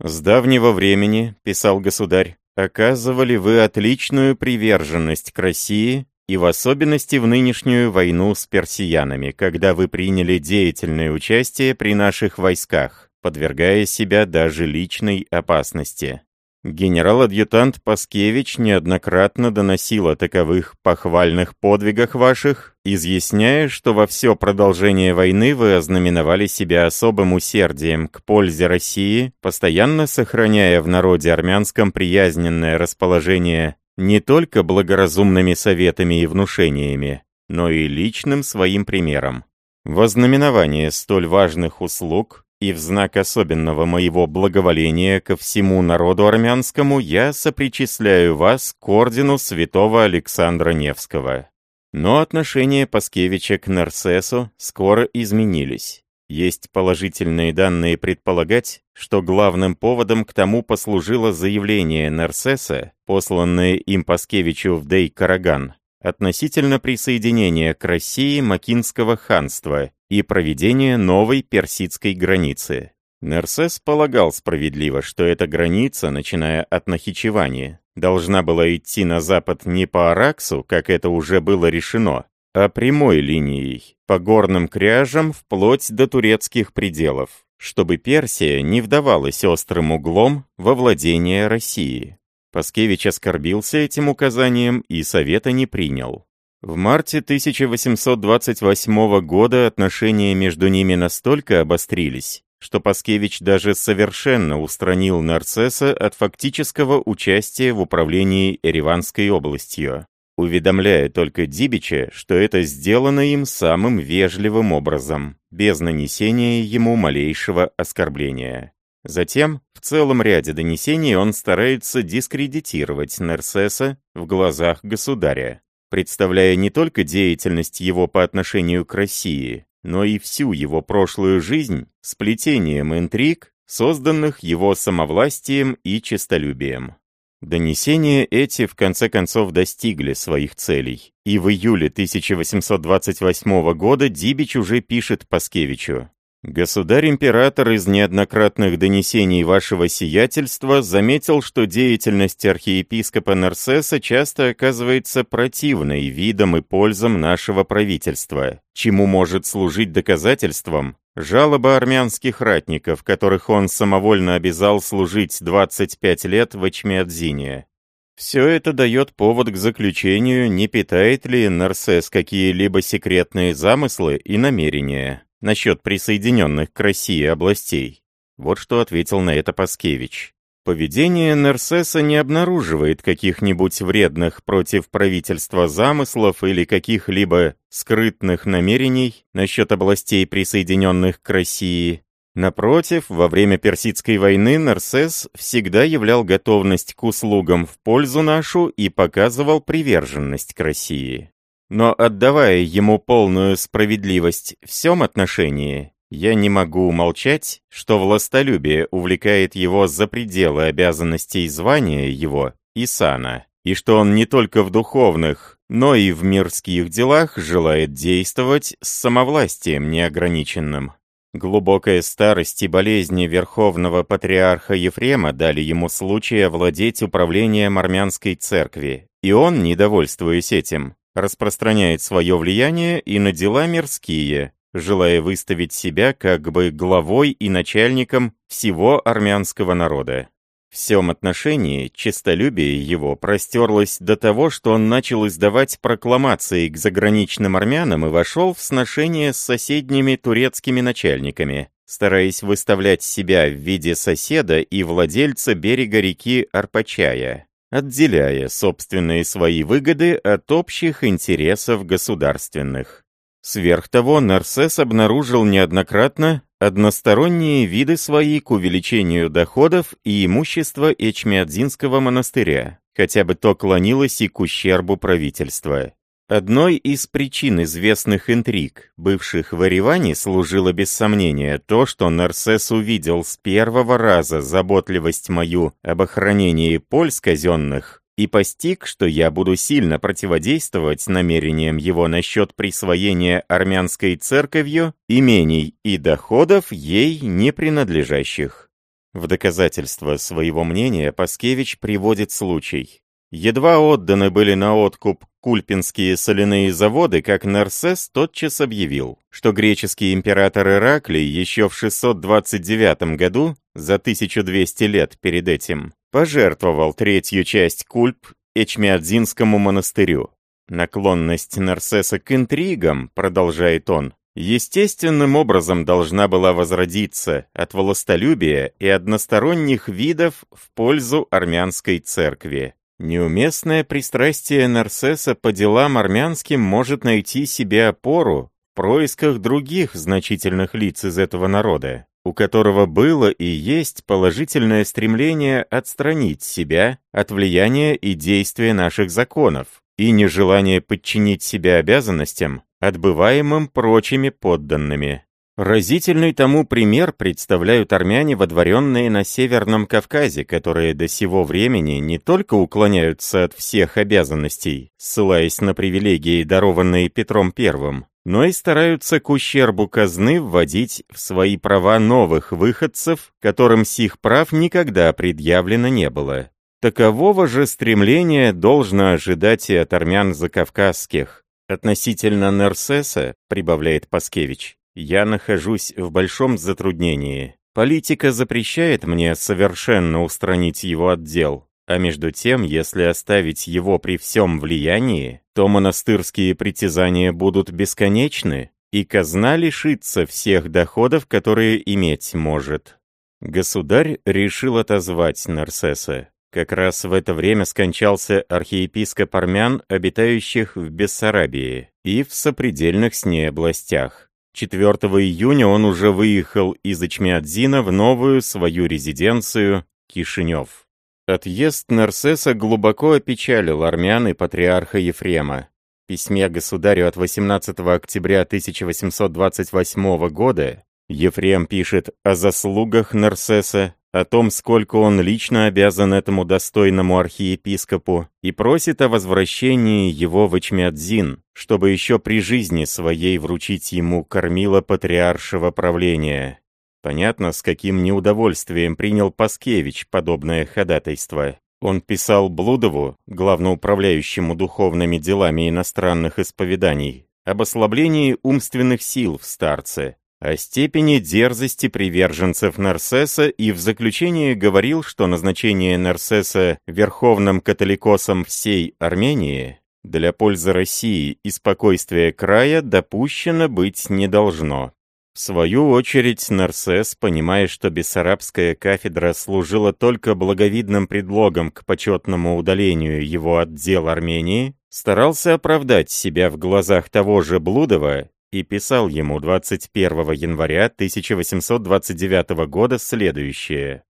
«С давнего времени, — писал государь, оказывали вы отличную приверженность к России и в особенности в нынешнюю войну с персиянами, когда вы приняли деятельное участие при наших войсках, подвергая себя даже личной опасности. Генерал-адъютант Паскевич неоднократно доносил о таковых похвальных подвигах ваших, изъясняя, что во все продолжение войны вы ознаменовали себя особым усердием к пользе России, постоянно сохраняя в народе армянском приязненное расположение не только благоразумными советами и внушениями, но и личным своим примером. Вознаменование столь важных услуг и в знак особенного моего благоволения ко всему народу армянскому я сопричисляю вас к ордену святого Александра Невского. Но отношения Паскевича к Нарсесу скоро изменились. Есть положительные данные предполагать, что главным поводом к тому послужило заявление Нарсеса, посланное им Паскевичу в Дей-Караган, относительно присоединения к России Макинского ханства и проведения новой персидской границы. Нерсес полагал справедливо, что эта граница, начиная от Нахичевани, должна была идти на запад не по Араксу, как это уже было решено, а прямой линией, по горным кряжам вплоть до турецких пределов, чтобы Персия не вдавалась острым углом во владение России. Паскевич оскорбился этим указанием и совета не принял. В марте 1828 года отношения между ними настолько обострились, что Паскевич даже совершенно устранил Нарцесса от фактического участия в управлении Ереванской областью, уведомляя только Дибича, что это сделано им самым вежливым образом, без нанесения ему малейшего оскорбления. Затем, в целом ряде донесений он старается дискредитировать Нерсеса в глазах государя, представляя не только деятельность его по отношению к России, но и всю его прошлую жизнь сплетением интриг, созданных его самовластием и честолюбием. Донесения эти в конце концов достигли своих целей, и в июле 1828 года Дибич уже пишет Паскевичу Государь-император из неоднократных донесений вашего сиятельства заметил, что деятельность архиепископа Нарсеса часто оказывается противной видом и пользам нашего правительства, чему может служить доказательством жалоба армянских ратников, которых он самовольно обязал служить 25 лет в Эчмиадзине. Все это дает повод к заключению, не питает ли Нарсес какие-либо секретные замыслы и намерения насчет присоединенных к России областей. Вот что ответил на это Паскевич. Поведение Нерсеса не обнаруживает каких-нибудь вредных против правительства замыслов или каких-либо скрытных намерений насчет областей, присоединенных к России. Напротив, во время Персидской войны Нерсес всегда являл готовность к услугам в пользу нашу и показывал приверженность к России. Но отдавая ему полную справедливость в всем отношении, я не могу умолчать, что властолюбие увлекает его за пределы обязанностей звания его и сана, и что он не только в духовных, но и в мирских делах желает действовать с самовластием неограниченным. Глубокая старость и болезни верховного патриарха Ефрема дали ему случай овладеть управлением армянской церкви, и он, недовольствуясь этим, распространяет свое влияние и на дела мирские, желая выставить себя как бы главой и начальником всего армянского народа. В всем отношении честолюбие его простерлось до того, что он начал издавать прокламации к заграничным армянам и вошел в сношение с соседними турецкими начальниками, стараясь выставлять себя в виде соседа и владельца берега реки Арпачая, отделяя собственные свои выгоды от общих интересов государственных. Сверх того, Нарсес обнаружил неоднократно односторонние виды свои к увеличению доходов и имущества Эчмиадзинского монастыря, хотя бы то клонилось и к ущербу правительства. Одной из причин известных интриг, бывших в Ереване, служило без сомнения то, что Нарсес увидел с первого раза заботливость мою об охранении польс казенных и постиг, что я буду сильно противодействовать намерениям его насчет присвоения армянской церковью имений и доходов ей не принадлежащих. В доказательство своего мнения Паскевич приводит случай. Едва отданы были на откуп кульпинские соляные заводы, как Нарсес тотчас объявил, что греческий император Ираклий еще в 629 году, за 1200 лет перед этим, пожертвовал третью часть кульп Эчмиадзинскому монастырю. Наклонность Нарсеса к интригам, продолжает он, естественным образом должна была возродиться от властолюбия и односторонних видов в пользу армянской церкви. Неуместное пристрастие Нарсеса по делам армянским может найти себе опору в происках других значительных лиц из этого народа у которого было и есть положительное стремление отстранить себя от влияния и действия наших законов, и нежелание подчинить себя обязанностям, отбываемым прочими подданными. Разительный тому пример представляют армяне, водворенные на Северном Кавказе, которые до сего времени не только уклоняются от всех обязанностей, ссылаясь на привилегии, дарованные Петром I, но и стараются к ущербу казны вводить в свои права новых выходцев, которым сих прав никогда предъявлено не было. Такового же стремления должно ожидать и от армян закавказских. Относительно Нерсеса, прибавляет Паскевич, я нахожусь в большом затруднении. Политика запрещает мне совершенно устранить его отдел. А между тем, если оставить его при всем влиянии, то монастырские притязания будут бесконечны, и казна лишится всех доходов, которые иметь может. Государь решил отозвать Нарсеса. Как раз в это время скончался архиепископ армян, обитающих в Бессарабии и в сопредельных с ней областях. 4 июня он уже выехал из Ичмиадзина в новую свою резиденцию Кишинев. Отъезд Нарсеса глубоко опечалил армян и патриарха Ефрема. В письме государю от 18 октября 1828 года Ефрем пишет о заслугах Нарсеса, о том, сколько он лично обязан этому достойному архиепископу, и просит о возвращении его в Ичмядзин, чтобы еще при жизни своей вручить ему кормило патриаршего правления. Понятно, с каким неудовольствием принял Паскевич подобное ходатайство. Он писал Блудову, главноуправляющему духовными делами иностранных исповеданий, об ослаблении умственных сил в старце, о степени дерзости приверженцев Нарсеса и в заключение говорил, что назначение Нарсеса верховным католикосом всей Армении для пользы России и спокойствия края допущено быть не должно. В свою очередь, Нарсес, понимая, что бессарабская кафедра служила только благовидным предлогом к почетному удалению его от дел Армении, старался оправдать себя в глазах того же Блудова и писал ему 21 января 1829 года следующее.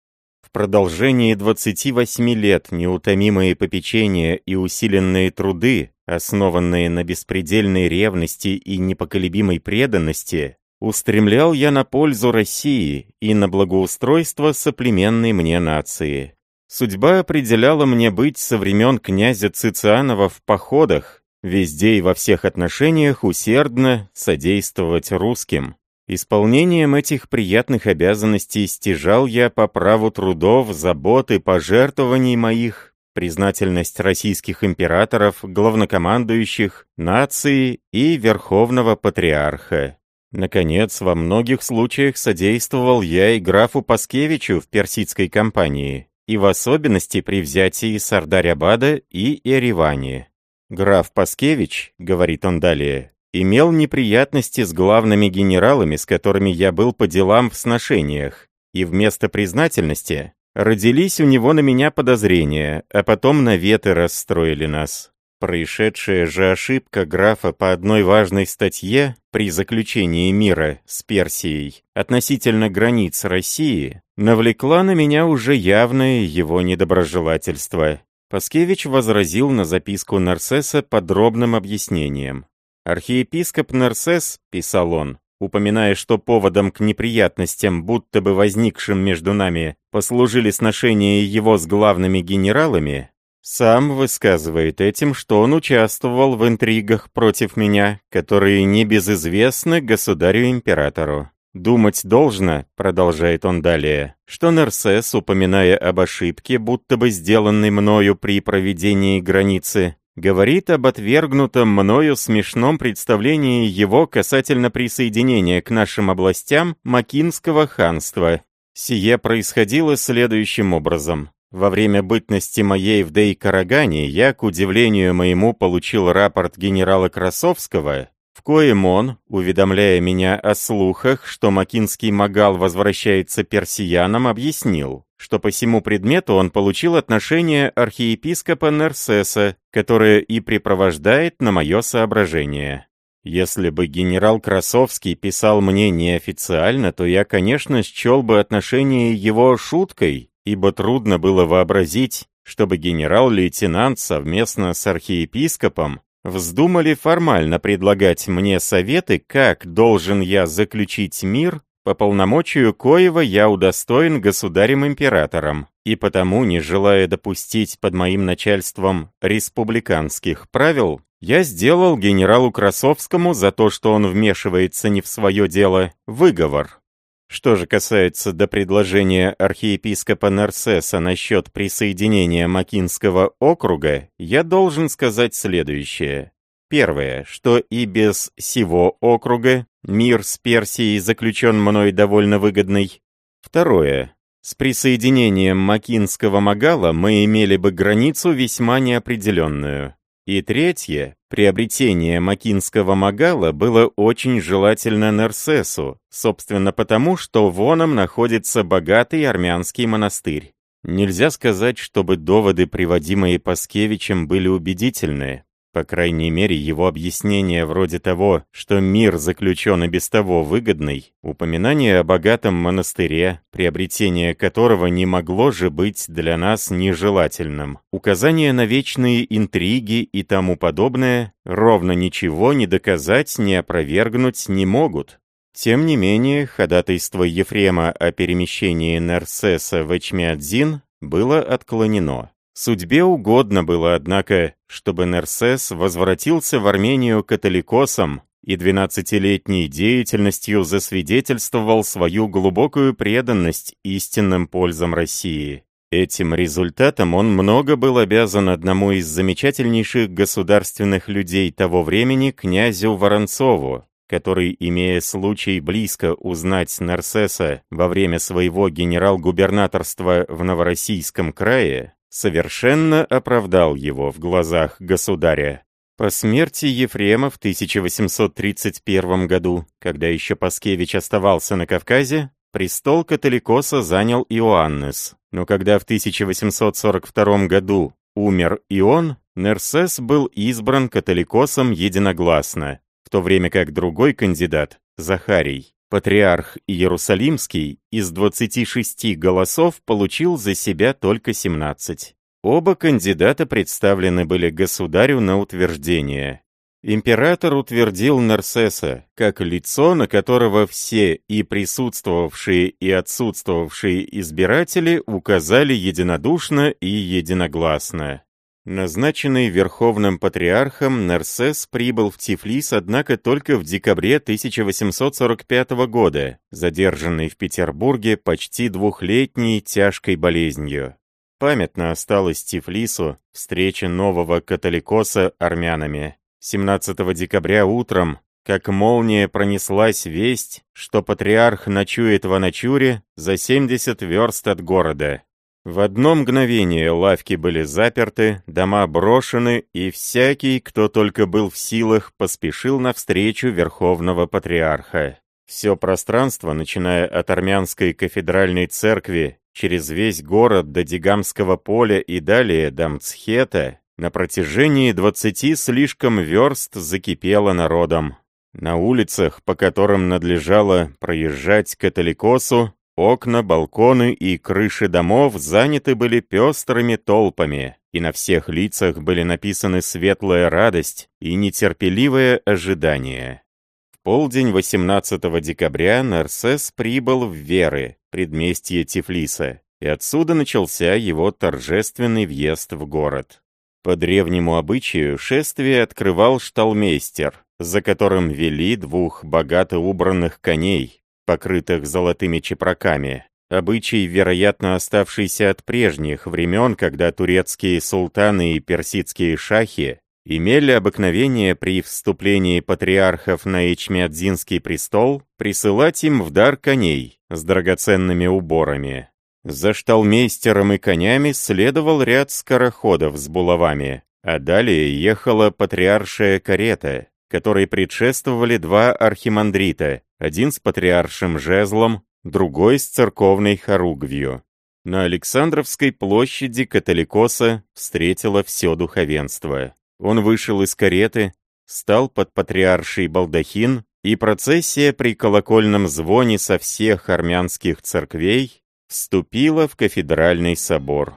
В продолжении 28 лет неутомимые попечения и усиленные труды, основанные на беспредельной ревности и непоколебимой преданности, устремлял я на пользу России и на благоустройство соплеменной мне нации. Судьба определяла мне быть со времен князя Цицианова в походах, везде и во всех отношениях усердно содействовать русским. Исполнением этих приятных обязанностей стяжал я по праву трудов, забот и пожертвований моих, признательность российских императоров, главнокомандующих, нации и верховного патриарха. Наконец, во многих случаях содействовал я и графу Паскевичу в персидской кампании, и в особенности при взятии Сардарябада и Ереване. Граф Паскевич, говорит он далее, имел неприятности с главными генералами, с которыми я был по делам в сношениях, и вместо признательности Родились у него на меня подозрения, а потом наветы расстроили нас. Происшедшая же ошибка графа по одной важной статье при заключении мира с Персией относительно границ России навлекла на меня уже явное его недоброжелательство. Паскевич возразил на записку Нарсеса подробным объяснением. «Архиепископ Нарсес», — писал он, упоминая, что поводом к неприятностям, будто бы возникшим между нами, послужили сношения его с главными генералами, сам высказывает этим, что он участвовал в интригах против меня, которые не безызвестны государю-императору. «Думать должно», — продолжает он далее, что Нерсес, упоминая об ошибке, будто бы сделанной мною при проведении границы, говорит об отвергнутом мною смешном представлении его касательно присоединения к нашим областям Макинского ханства. Сие происходило следующим образом. Во время бытности моей в Дей-Карагане я, к удивлению моему, получил рапорт генерала Красовского, в коем он, уведомляя меня о слухах, что Макинский Магал возвращается персиянам, объяснил, что по всему предмету он получил отношение архиепископа Нерсеса, которое и припровождает на мое соображение. Если бы генерал Красовский писал мне неофициально, то я, конечно, счел бы отношение его шуткой, ибо трудно было вообразить, чтобы генерал-лейтенант совместно с архиепископом вздумали формально предлагать мне советы, как должен я заключить мир, по полномочию коего я удостоен государем-императором, и потому, не желая допустить под моим начальством республиканских правил, я сделал генералу Красовскому за то, что он вмешивается не в свое дело, выговор. Что же касается до предложения архиепископа Нарсеса насчет присоединения Макинского округа, я должен сказать следующее. Первое, что и без сего округа мир с Персией заключен мной довольно выгодный. Второе, с присоединением Макинского Магала мы имели бы границу весьма неопределенную. И третье, приобретение Макинского Магала было очень желательно Нерсесу, собственно потому, что в оном находится богатый армянский монастырь. Нельзя сказать, чтобы доводы, приводимые Паскевичем, были убедительны. По крайней мере, его объяснение вроде того, что мир заключен и без того выгодный, упоминание о богатом монастыре, приобретение которого не могло же быть для нас нежелательным, указание на вечные интриги и тому подобное, ровно ничего не доказать, не опровергнуть не могут. Тем не менее, ходатайство Ефрема о перемещении Нарсеса в Эчмиадзин было отклонено. Судьбе угодно было, однако, чтобы Нерсес возвратился в Армению католикосом и двенадцатилетней деятельностью засвидетельствовал свою глубокую преданность истинным пользам России. Этим результатом он много был обязан одному из замечательнейших государственных людей того времени, князю Воронцову, который, имея случай близко узнать Нарсеса во время своего генерал-губернаторства в Новороссийском крае, совершенно оправдал его в глазах государя. По смерти Ефрема в 1831 году, когда еще Паскевич оставался на Кавказе, престол католикоса занял Иоаннес. Но когда в 1842 году умер Ион, Нерсес был избран католикосом единогласно, в то время как другой кандидат, Захарий, Патриарх Иерусалимский из 26 голосов получил за себя только 17. Оба кандидата представлены были государю на утверждение. Император утвердил Нарсеса как лицо, на которого все и присутствовавшие, и отсутствовавшие избиратели указали единодушно и единогласно. Назначенный Верховным Патриархом, Нарсес прибыл в Тифлис, однако только в декабре 1845 года, задержанный в Петербурге почти двухлетней тяжкой болезнью. Памятно осталась Тифлису встреча нового католикоса армянами. 17 декабря утром, как молния пронеслась весть, что патриарх ночует в Аначуре за 70 верст от города. В одно мгновение лавки были заперты, дома брошены, и всякий, кто только был в силах, поспешил навстречу Верховного Патриарха. Все пространство, начиная от армянской кафедральной церкви, через весь город до Дигамского поля и далее до Мцхета, на протяжении двадцати слишком верст закипело народом. На улицах, по которым надлежало проезжать католикосу, Окна, балконы и крыши домов заняты были пестрыми толпами, и на всех лицах были написаны светлая радость и нетерпеливое ожидание. В полдень 18 декабря Нарсес прибыл в Веры, предместье Тифлиса, и отсюда начался его торжественный въезд в город. По древнему обычаю шествие открывал шталмейстер, за которым вели двух богато убранных коней, покрытых золотыми чепраками. Обычай, вероятно, оставшийся от прежних времен, когда турецкие султаны и персидские шахи имели обыкновение при вступлении патриархов на Ичмиадзинский престол присылать им в дар коней с драгоценными уборами. За шталмейстером и конями следовал ряд скороходов с булавами, а далее ехала патриаршая карета, которой предшествовали два архимандрита, один с патриаршим жезлом, другой с церковной хоругвью. На Александровской площади католикоса встретило все духовенство. Он вышел из кареты, стал под патриарший балдахин, и процессия при колокольном звоне со всех армянских церквей вступила в кафедральный собор.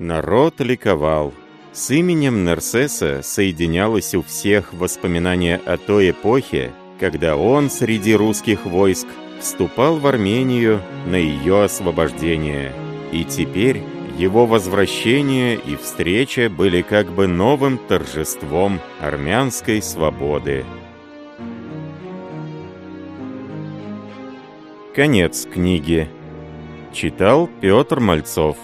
Народ ликовал. С именем Нерсеса соединялось у всех воспоминания о той эпохе, когда он среди русских войск вступал в Армению на ее освобождение. И теперь его возвращение и встреча были как бы новым торжеством армянской свободы. Конец книги. Читал Петр Мальцов.